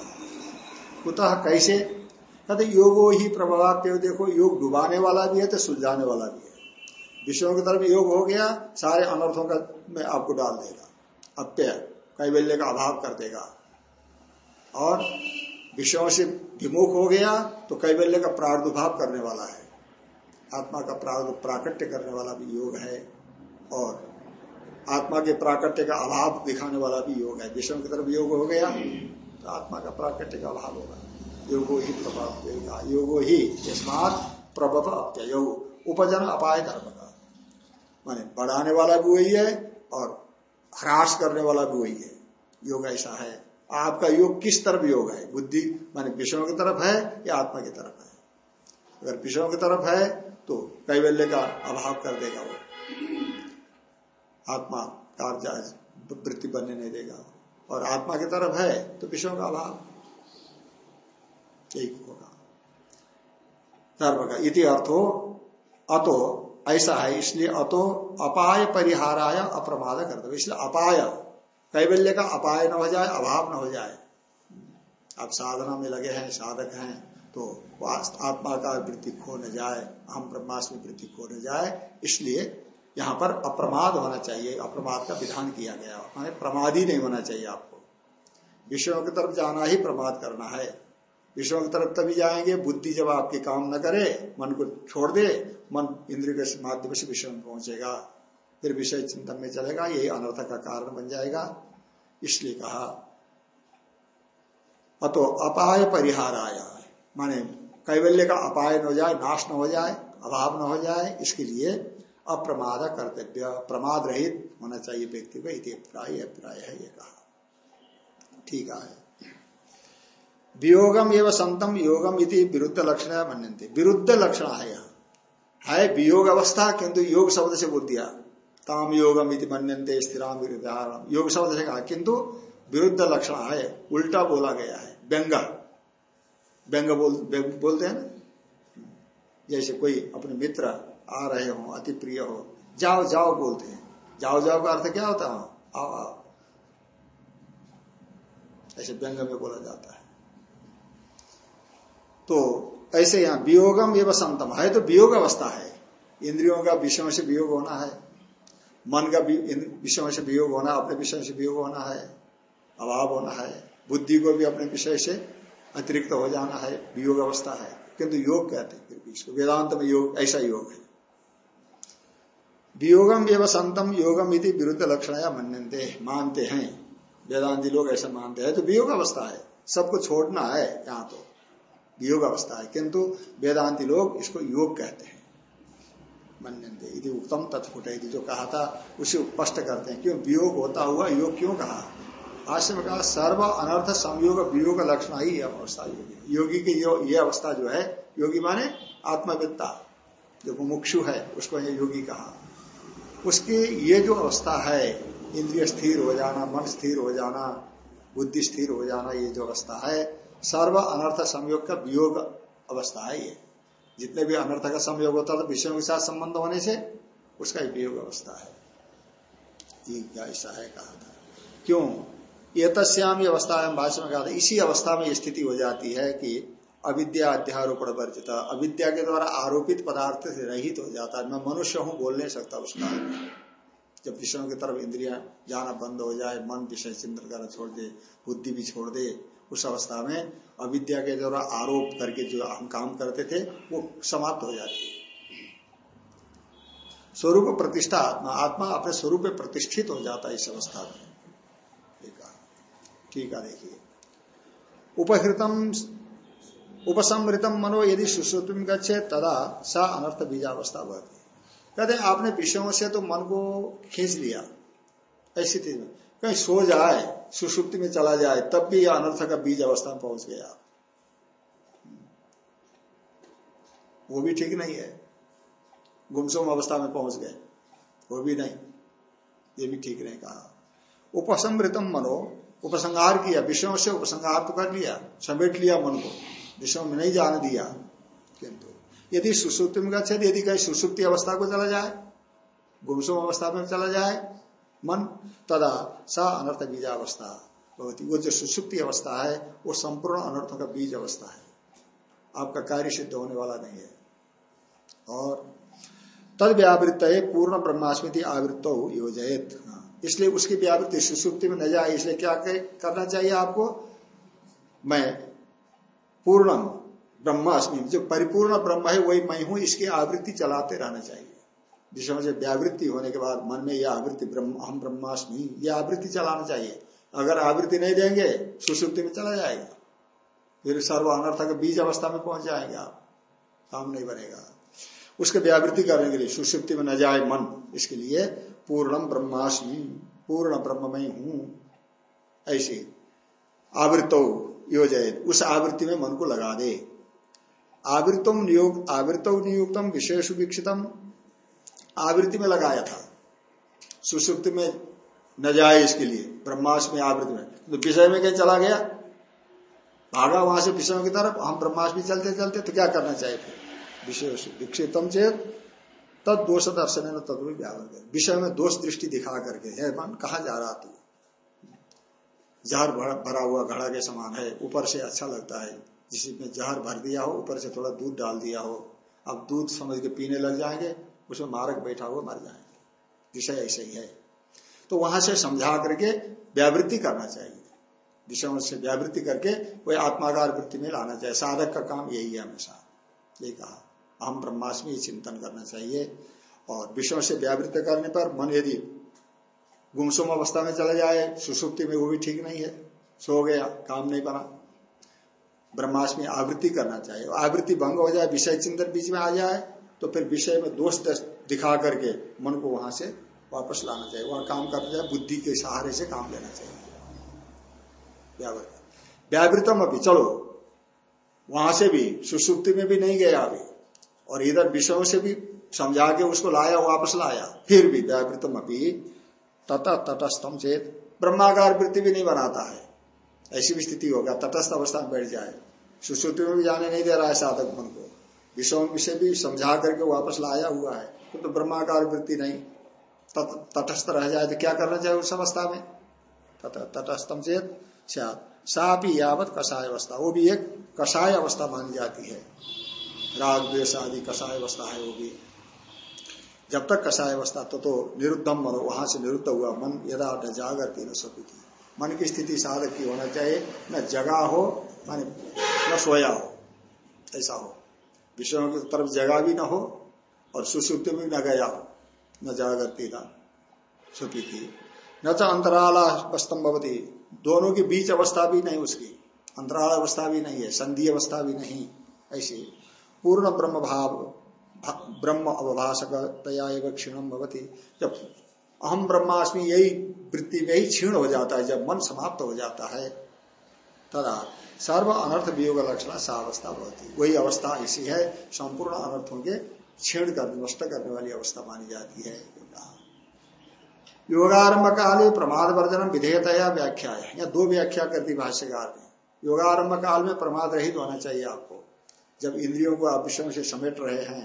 कुतः कैसे कहते योगो ही प्रभाव देखो, योग डुबाने वाला भी है तो सुलझाने वाला भी है। विषयों की तरफ़ योग हो गया, सारे अनर्थों का में आपको डाल देगा। अप्य कैबल्य का अभाव कर देगा। और विषयों से विमुख हो गया तो कैबल्य का प्रादुर्भाव करने वाला है। आत्मा का प्राकट्य करने वाला भी योग है। और आत्मा के प्राकट्य का अभाव दिखाने वाला भी योग है। विषयों की तरफ़ योग हो गया तो आत्मा का प्राकट्य का अभाव होगा। योगो ही प्रभाव योगो ही स्मार्ट प्रभव अप्य योग उपजन अपाय धर्म माने बढ़ाने वाला भी वही है और ह्रास करने वाला भी वही है। योग ऐसा है। आपका योग किस तरफ़ योग है? बुद्धि, माने विषयों की तरफ़ है या आत्मा की तरफ़ है? अगर विषयों की तरफ़ है तो कैवल्य का अभाव कर देगा वो। आत्मा कार्य वृत्ति बनने नहीं देगा। और आत्मा की तरफ़ है तो विषयों का अभाव। यही होगा। धर्म का इति अर्थो अतो, ऐसा है, इसलिए अतो अपाय परिहाराय अप्रमाद कर दो इसलिए अपाय कैबल्य का अपाय न हो जाए, अभाव न हो जाए। आप साधना में लगे हैं, साधक हैं तो आत्मा का वृत्ति खो न जाए हम ब्रह्मास्म वृत्ति खो न जाए, इसलिए यहाँ पर अप्रमाद होना चाहिए। अप्रमाद का विधान किया गया। प्रमादी नहीं होना चाहिए आपको। विषयों की तरफ़ जाना ही प्रमाद करना है। विषयों की तरफ़ तभी जाएँगे, बुद्धि जब आपके काम न करे, मन को छोड़ दे, मन इंद्र के माध्यम से विषय में पहुंचेगा। फिर विषय चिंतन में चलेगा, यही अनर्थ का कारण बन जाएगा। इसलिए कहा, अतो अपाय परिहार आया माने कैवल्य का अपाय न हो जाए, नाश न हो जाए, अभाव न हो जाए, इसके लिए अप्रमाद कर्तव्य, प्रमाद रहित होना चाहिए व्यक्ति को अभिप्राय अभिप्राय है ये कहा। ठीक है। वियोगम एवं संतम योगम इति विरुद्ध लक्षण मनते विरुद्ध लक्षण है यहाँ। है वियोग अवस्था, किंतु योग शब्द से बोल दिया। ताम योगम इति मनते स्थिराम योग शब्द से कहा, किंतु विरुद्ध लक्षण है, उल्टा बोला गया है। व्यंग। व्यंग बोल बोलते हैं जैसे कोई अपने मित्र आ रहे हो, अति प्रिय हो, जाओ जाओ बोलते हैं। जाओ जाओ का अर्थ क्या होता है आओ आओ ऐसे व्यंग में बोला जाता है। तो ऐसे यहाँ वियोगम एवं संतम है तो वियोग अवस्था है। इंद्रियों का विषयों से वियोग होना है। मन का विषयों से वियोग होना, अपने विषय से वियोग होना है। अभाव होना है। बुद्धि को भी अपने विषय से अतिरिक्त हो जाना है। वियोग अवस्था है। किंतु योग कहते हैं फिर इसको। वेदांत में योग, ऐसा योग है। वियोगम एवं संतम, योगम इति विरुद्ध लक्षण या मनते मानते हैं। वेदांति लोग ऐसा मानते हैं। तो वियोग अवस्था है। सबको छोड़ना है यहाँ तो। वियोग अवस्था है। किंतु वेदांति लोग इसको योग कहते हैं। मनते यदि उत्तम तत्फुट जो कहा था, उसे स्पष्ट करते हैं क्यों वियोग होता हुआ योग क्यों कहा? आश्र में कहा, सर्व अनर्थ संयोग वियोग लक्षण ही अवस्था योगी। योगी की ये अवस्था जो है, योगी माने आत्मविद्ता, जो मुमुक्षु है, उसको ये योगी कहा। उसकी ये जो अवस्था है, इंद्रिय स्थिर हो जाना, मन स्थिर हो जाना, बुद्धि स्थिर हो जाना, ये जो अवस्था है सर्व अनर्थ संयोग का वियोग अवस्था है ये। जितने भी अनर्थ का संयोग होता है तो विषयों के साथ संबंध होने से उसका वियोग अवस्था है। ये ऐसा है कहा था। क्यों? ये तस्याम अवस्था भाषण में कहा था। इसी अवस्था में स्थिति हो जाती है कि अविद्या अध्यारोपण वर्जित, अविद्या के द्वारा आरोपित पदार्थ से रहित हो जाता है। मैं मनुष्य हूँ, बोल नहीं सकता उसका। जब विषयों की तरफ़ इंद्रिया जाना बंद हो जाए, मन विषय चिंतन करना छोड़ दे, बुद्धि भी छोड़ दे उस अवस्था में अविद्या के द्वारा आरोप करके जो हम काम करते थे, वो समाप्त हो जाती है। स्वरूप प्रतिष्ठा, आत्मा आत्मा अपने स्वरूप में प्रतिष्ठित हो जाता है इस अवस्था में। ठीक है? देखिए। उपहृतम उपसमृतम मनो यदि सुश्रुतिम गच्छे तदा सा अनर्थ बीजावस्था बढ़ती कहते आपने विषयों से तो मन को खींच लिया। ऐसी स्थिति में, कहीं सो जाए सुषुप्ति में चला जाए, तब भी यह अनर्थ का बीज अवस्था में पहुँच गया। वो भी ठीक नहीं है। गुमसुम अवस्था में पहुँच गए। वो भी नहीं। ये भी ठीक नहीं कहा। उपसमृतम मनो। उपसंहार किया। विषयों से उपसंहार तो कर लिया। समेट लिया मन को। विषयों में नहीं जान दिया। किंतु यदि सुसुप्ति में गच्छे यदि कहीं सुसुप्ति अवस्था को चला जाए, गुमसुम अवस्था में चला जाए मन तदा सा अनर्थ बीजावस्था बहुत वो जो सुसुप्ति अवस्था है, वो संपूर्ण अनर्थ का बीज अवस्था है। आपका कार्य सिद्ध होने वाला नहीं है। और तद व्यावृत्त है पूर्ण ब्रह्मास्मृति आवृत्त योजित हाँ। इसलिए उसकी व्यावृत्ति सुसुप्ति में न जाए, इसलिए क्या करना चाहिए आपको? मैं पूर्णम ब्रह्मास्मि जो परिपूर्ण ब्रह्म है, वही मैं हूँ, इसकी आवृत्ति चलाते रहना चाहिए। विषयों से व्यावृत्ति होने के बाद मन में यह आवृत्ति हम ब्रह्मास्मि, यह आवृत्ति चलाना चाहिए। अगर आवृत्ति नहीं देंगे सुसुप्ति में चला जाएगा। फिर सर्व अनर्थ बीज अवस्था में पहुँच जाएँगे आप। काम नहीं बनेगा। उसके व्यावृत्ति करने के लिए सुसुप्ति में न जाए मन, इसके लिए पूर्णम ब्रह्मास्मि, पूर्ण ब्रह्म में हूँ ऐसी आवृत्तो योजय उस आवृत्ति में मन को लगा दे। आवृतम नियोग, आवृत नियुक्तम विशेष विक्षितम। आवृत्ति में लगाया था। सुषुप्ति में न जाए इसके लिए ब्रह्मास में आवृत्ति में। तो विषय में क्या चला गया? भागा वहाँ से विषयों की तरफ़, हम ब्रह्मास में चलते चलते तो क्या करना चाहिए विषय विक्षितम चेत, तद दोष दर्शन है तद व्यावर विषय में दोष दृष्टि दिखा करके, है मन कहा जा रहा तू? जहर भरा हुआ घड़ा के समान है, ऊपर से अच्छा लगता है। जिसमें जहर भर दिया हो, ऊपर से थोड़ा दूध डाल दिया हो। अब दूध समझ के पीने लग जाएँगे। उसमें मारक बैठा हुआ मर जाएँगे विषय ऐसे ही है। तो वहाँ से समझा करके व्यावृत्ति करना चाहिए। विषयों से व्यावृत्ति करके वही आत्माकार वृत्ति में लाना चाहिए। साधक का काम यही है हमेशा। ये कहा। हम ब्रह्मास्मि चिंतन करना चाहिए। और विषयों से व्यावृत करने पर मन यदि गुमसुम अवस्था में चला जाए, सुसुप्ति में वो भी ठीक नहीं है। सो गया, काम नहीं बना। ब्रह्मास्मि आवृत्ति करना चाहिए। आवृत्ति भंग हो जाए, विषय चिंतन बीच में आ जाए तो फिर विषय में दोष दिखा करके मन को वहाँ से वापस लाना चाहिए। वहाँ काम करना चाहिए, बुद्धि के सहारे से काम लेना चाहिए। व्यावृतम अभी चलो। वहाँ से भी, सुसुप्ति में भी नहीं गया अभी। और इधर विषयों से भी समझा के उसको लाया, वापस लाया। फिर भी व्यावृतम अभी तथा तटस्थम चेत। ब्रह्मागार वृत्ति भी नहीं बनाता है। ऐसी भी स्थिति होगा, तटस्थ अवस्था में बैठ जाए। सुश्रुति में भी जाने नहीं दे रहा है साधक मन को। विषयों विषय भी समझा करके वापस लाया हुआ है। तो, तो ब्रह्माकार वृत्ति नहीं। तटस्थ रह जाए तो क्या करना चाहिए उस अवस्था में? तटस्थम चेत सापी यावत कषाय अवस्था। वो भी एक कषाय अवस्था मानी जाती है। राग द्वेश आदि कषाय अवस्था है वो भी। जब तक कषाय अवस्था तो, तो निरुद्धम मनो वहाँ से निरुद्ध हुआ। मन यदा न जागर तीन सभी मन की स्थिति साधक की होना चाहिए। न जगा हो मान न सोया हो। ऐसा हो। विषयों की तरफ़ जगह भी न हो और सुसुप्ति में न गया हो, न जागरती था सुपी थी। न तो अंतराला स्तंभवती दोनों के बीच अवस्था भी नहीं उसकी। अंतराल अवस्था भी नहीं है, संधि अवस्था भी नहीं, ऐसी पूर्ण ब्रह्म भाव ब्रह्म अवभाषक तया एवं क्षीणम भवती। जब अहम ब्रह्मास्मि, यही वृत्ति में ही क्षीण हो जाता है, जब मन समाप्त हो जाता है। तदा सर्व अनर्थ वियोग लक्षण सा अवस्था होती वही अवस्था ऐसी है संपूर्ण अनर्थों के क्षीण कर नष्ट करने वाली अवस्था मानी जाती है। योगारंभ काल प्रमाद वर्जन विधेयतया व्याख्या है या दो व्याख्या करती भाष्यकार ने। योगारंभ काल में प्रमाद रहित होना चाहिए आपको। जब इंद्रियों को आप विषयों से समेट रहे हैं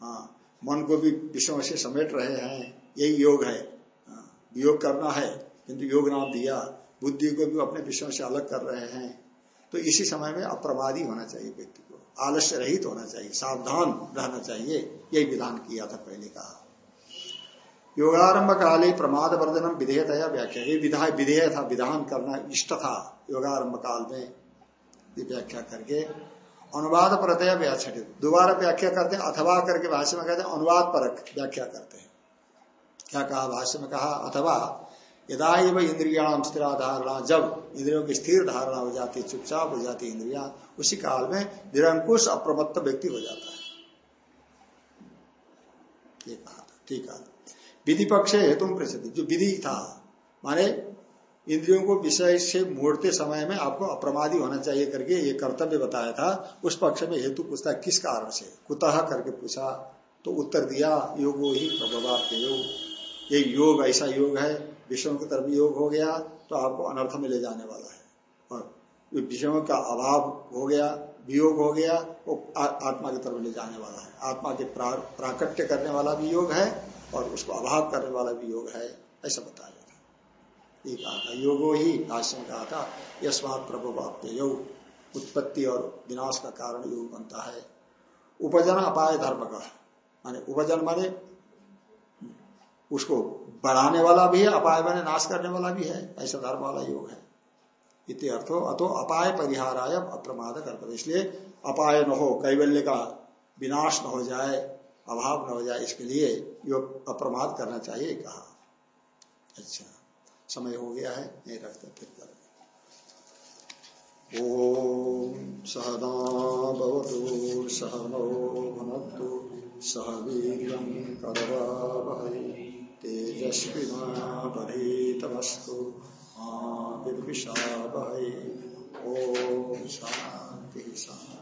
हाँ मन को भी विषयों से समेट रहे हैं यही योग है। हाँ, योग करना है किंतु योग नाम दिया। बुद्धि को भी अपने विषयों से अलग कर रहे हैं। तो इसी समय में अप्रमादी होना चाहिए व्यक्ति को। आलस्य रहित होना चाहिए। सावधान रहना चाहिए। यही विधान किया था पहले कहा। योगारंभ काले प्रमाद वर्धनम विधेयतया व्याख्या। ये विधा, विधेय था, विधान करना इष्ट था योगारंभ काल में व्याख्या करके अनुवाद प्रत्यय व्याख्या। दोबारा व्याख्या करते हैं अथवा करके भाष्य में कहते हैं अनुवाद परक व्याख्या करते हैं। क्या कहा, भाष्य में कहा, अथवा यदा एवं इंद्रियाम स्थिरा धारणा, जब इंद्रियों की स्थिर धारणा हो जाती है, चुपचाप हो जाती है इंद्रिया, उसी काल में निरंकुश अप्रमत्त व्यक्ति हो जाता है। ठीक है विधि पक्ष हेतु प्रसिद्ध, जो विधि था, माने इंद्रियों को विषय से मोड़ते समय में आपको अप्रमादी होना चाहिए करके ये कर्तव्य बताया था, उस पक्ष में हेतु पूछता किस कारण से? कुतः करके पूछा तो उत्तर दिया, योगो ही प्रभाव के योग ये योग, ऐसा योग है विषयों की तरफ़ योग हो गया तो आपको अनर्थ में ले जाने वाला है। और विषयों का अभाव हो गया, वियोग हो गया, वो आत्मा की तरफ़ ले जाने वाला है। आत्मा के प्राकट्य करने वाला भी योग है और उसको अभाव करने वाला भी योग है, ऐसा बताया था। ये कहा था, योगो ही भाष्य कहा था यशवाद प्रभुवाप्य योग उत्पत्ति और विनाश का कारण योग बनता है। उपजन अपाय धर्म का माने उपजन माने उसको बढ़ाने वाला भी है, अपाय माने नाश करने वाला भी है, ऐसा धर्म वाला योग है। इति अर्थो, अतो अपाय परिहाराय अप्रमाद कर इसलिए अपाय न हो, कैवल्य का विनाश न हो जाए, अभाव न हो जाए, इसके लिए योग अप्रमाद करना चाहिए, कहा। अच्छा समय हो गया है नहीं रखते फिर कर सहनो भनतु सह वीर तेजस्विनावधीतमस्तु मा भाई ओ शांति शांति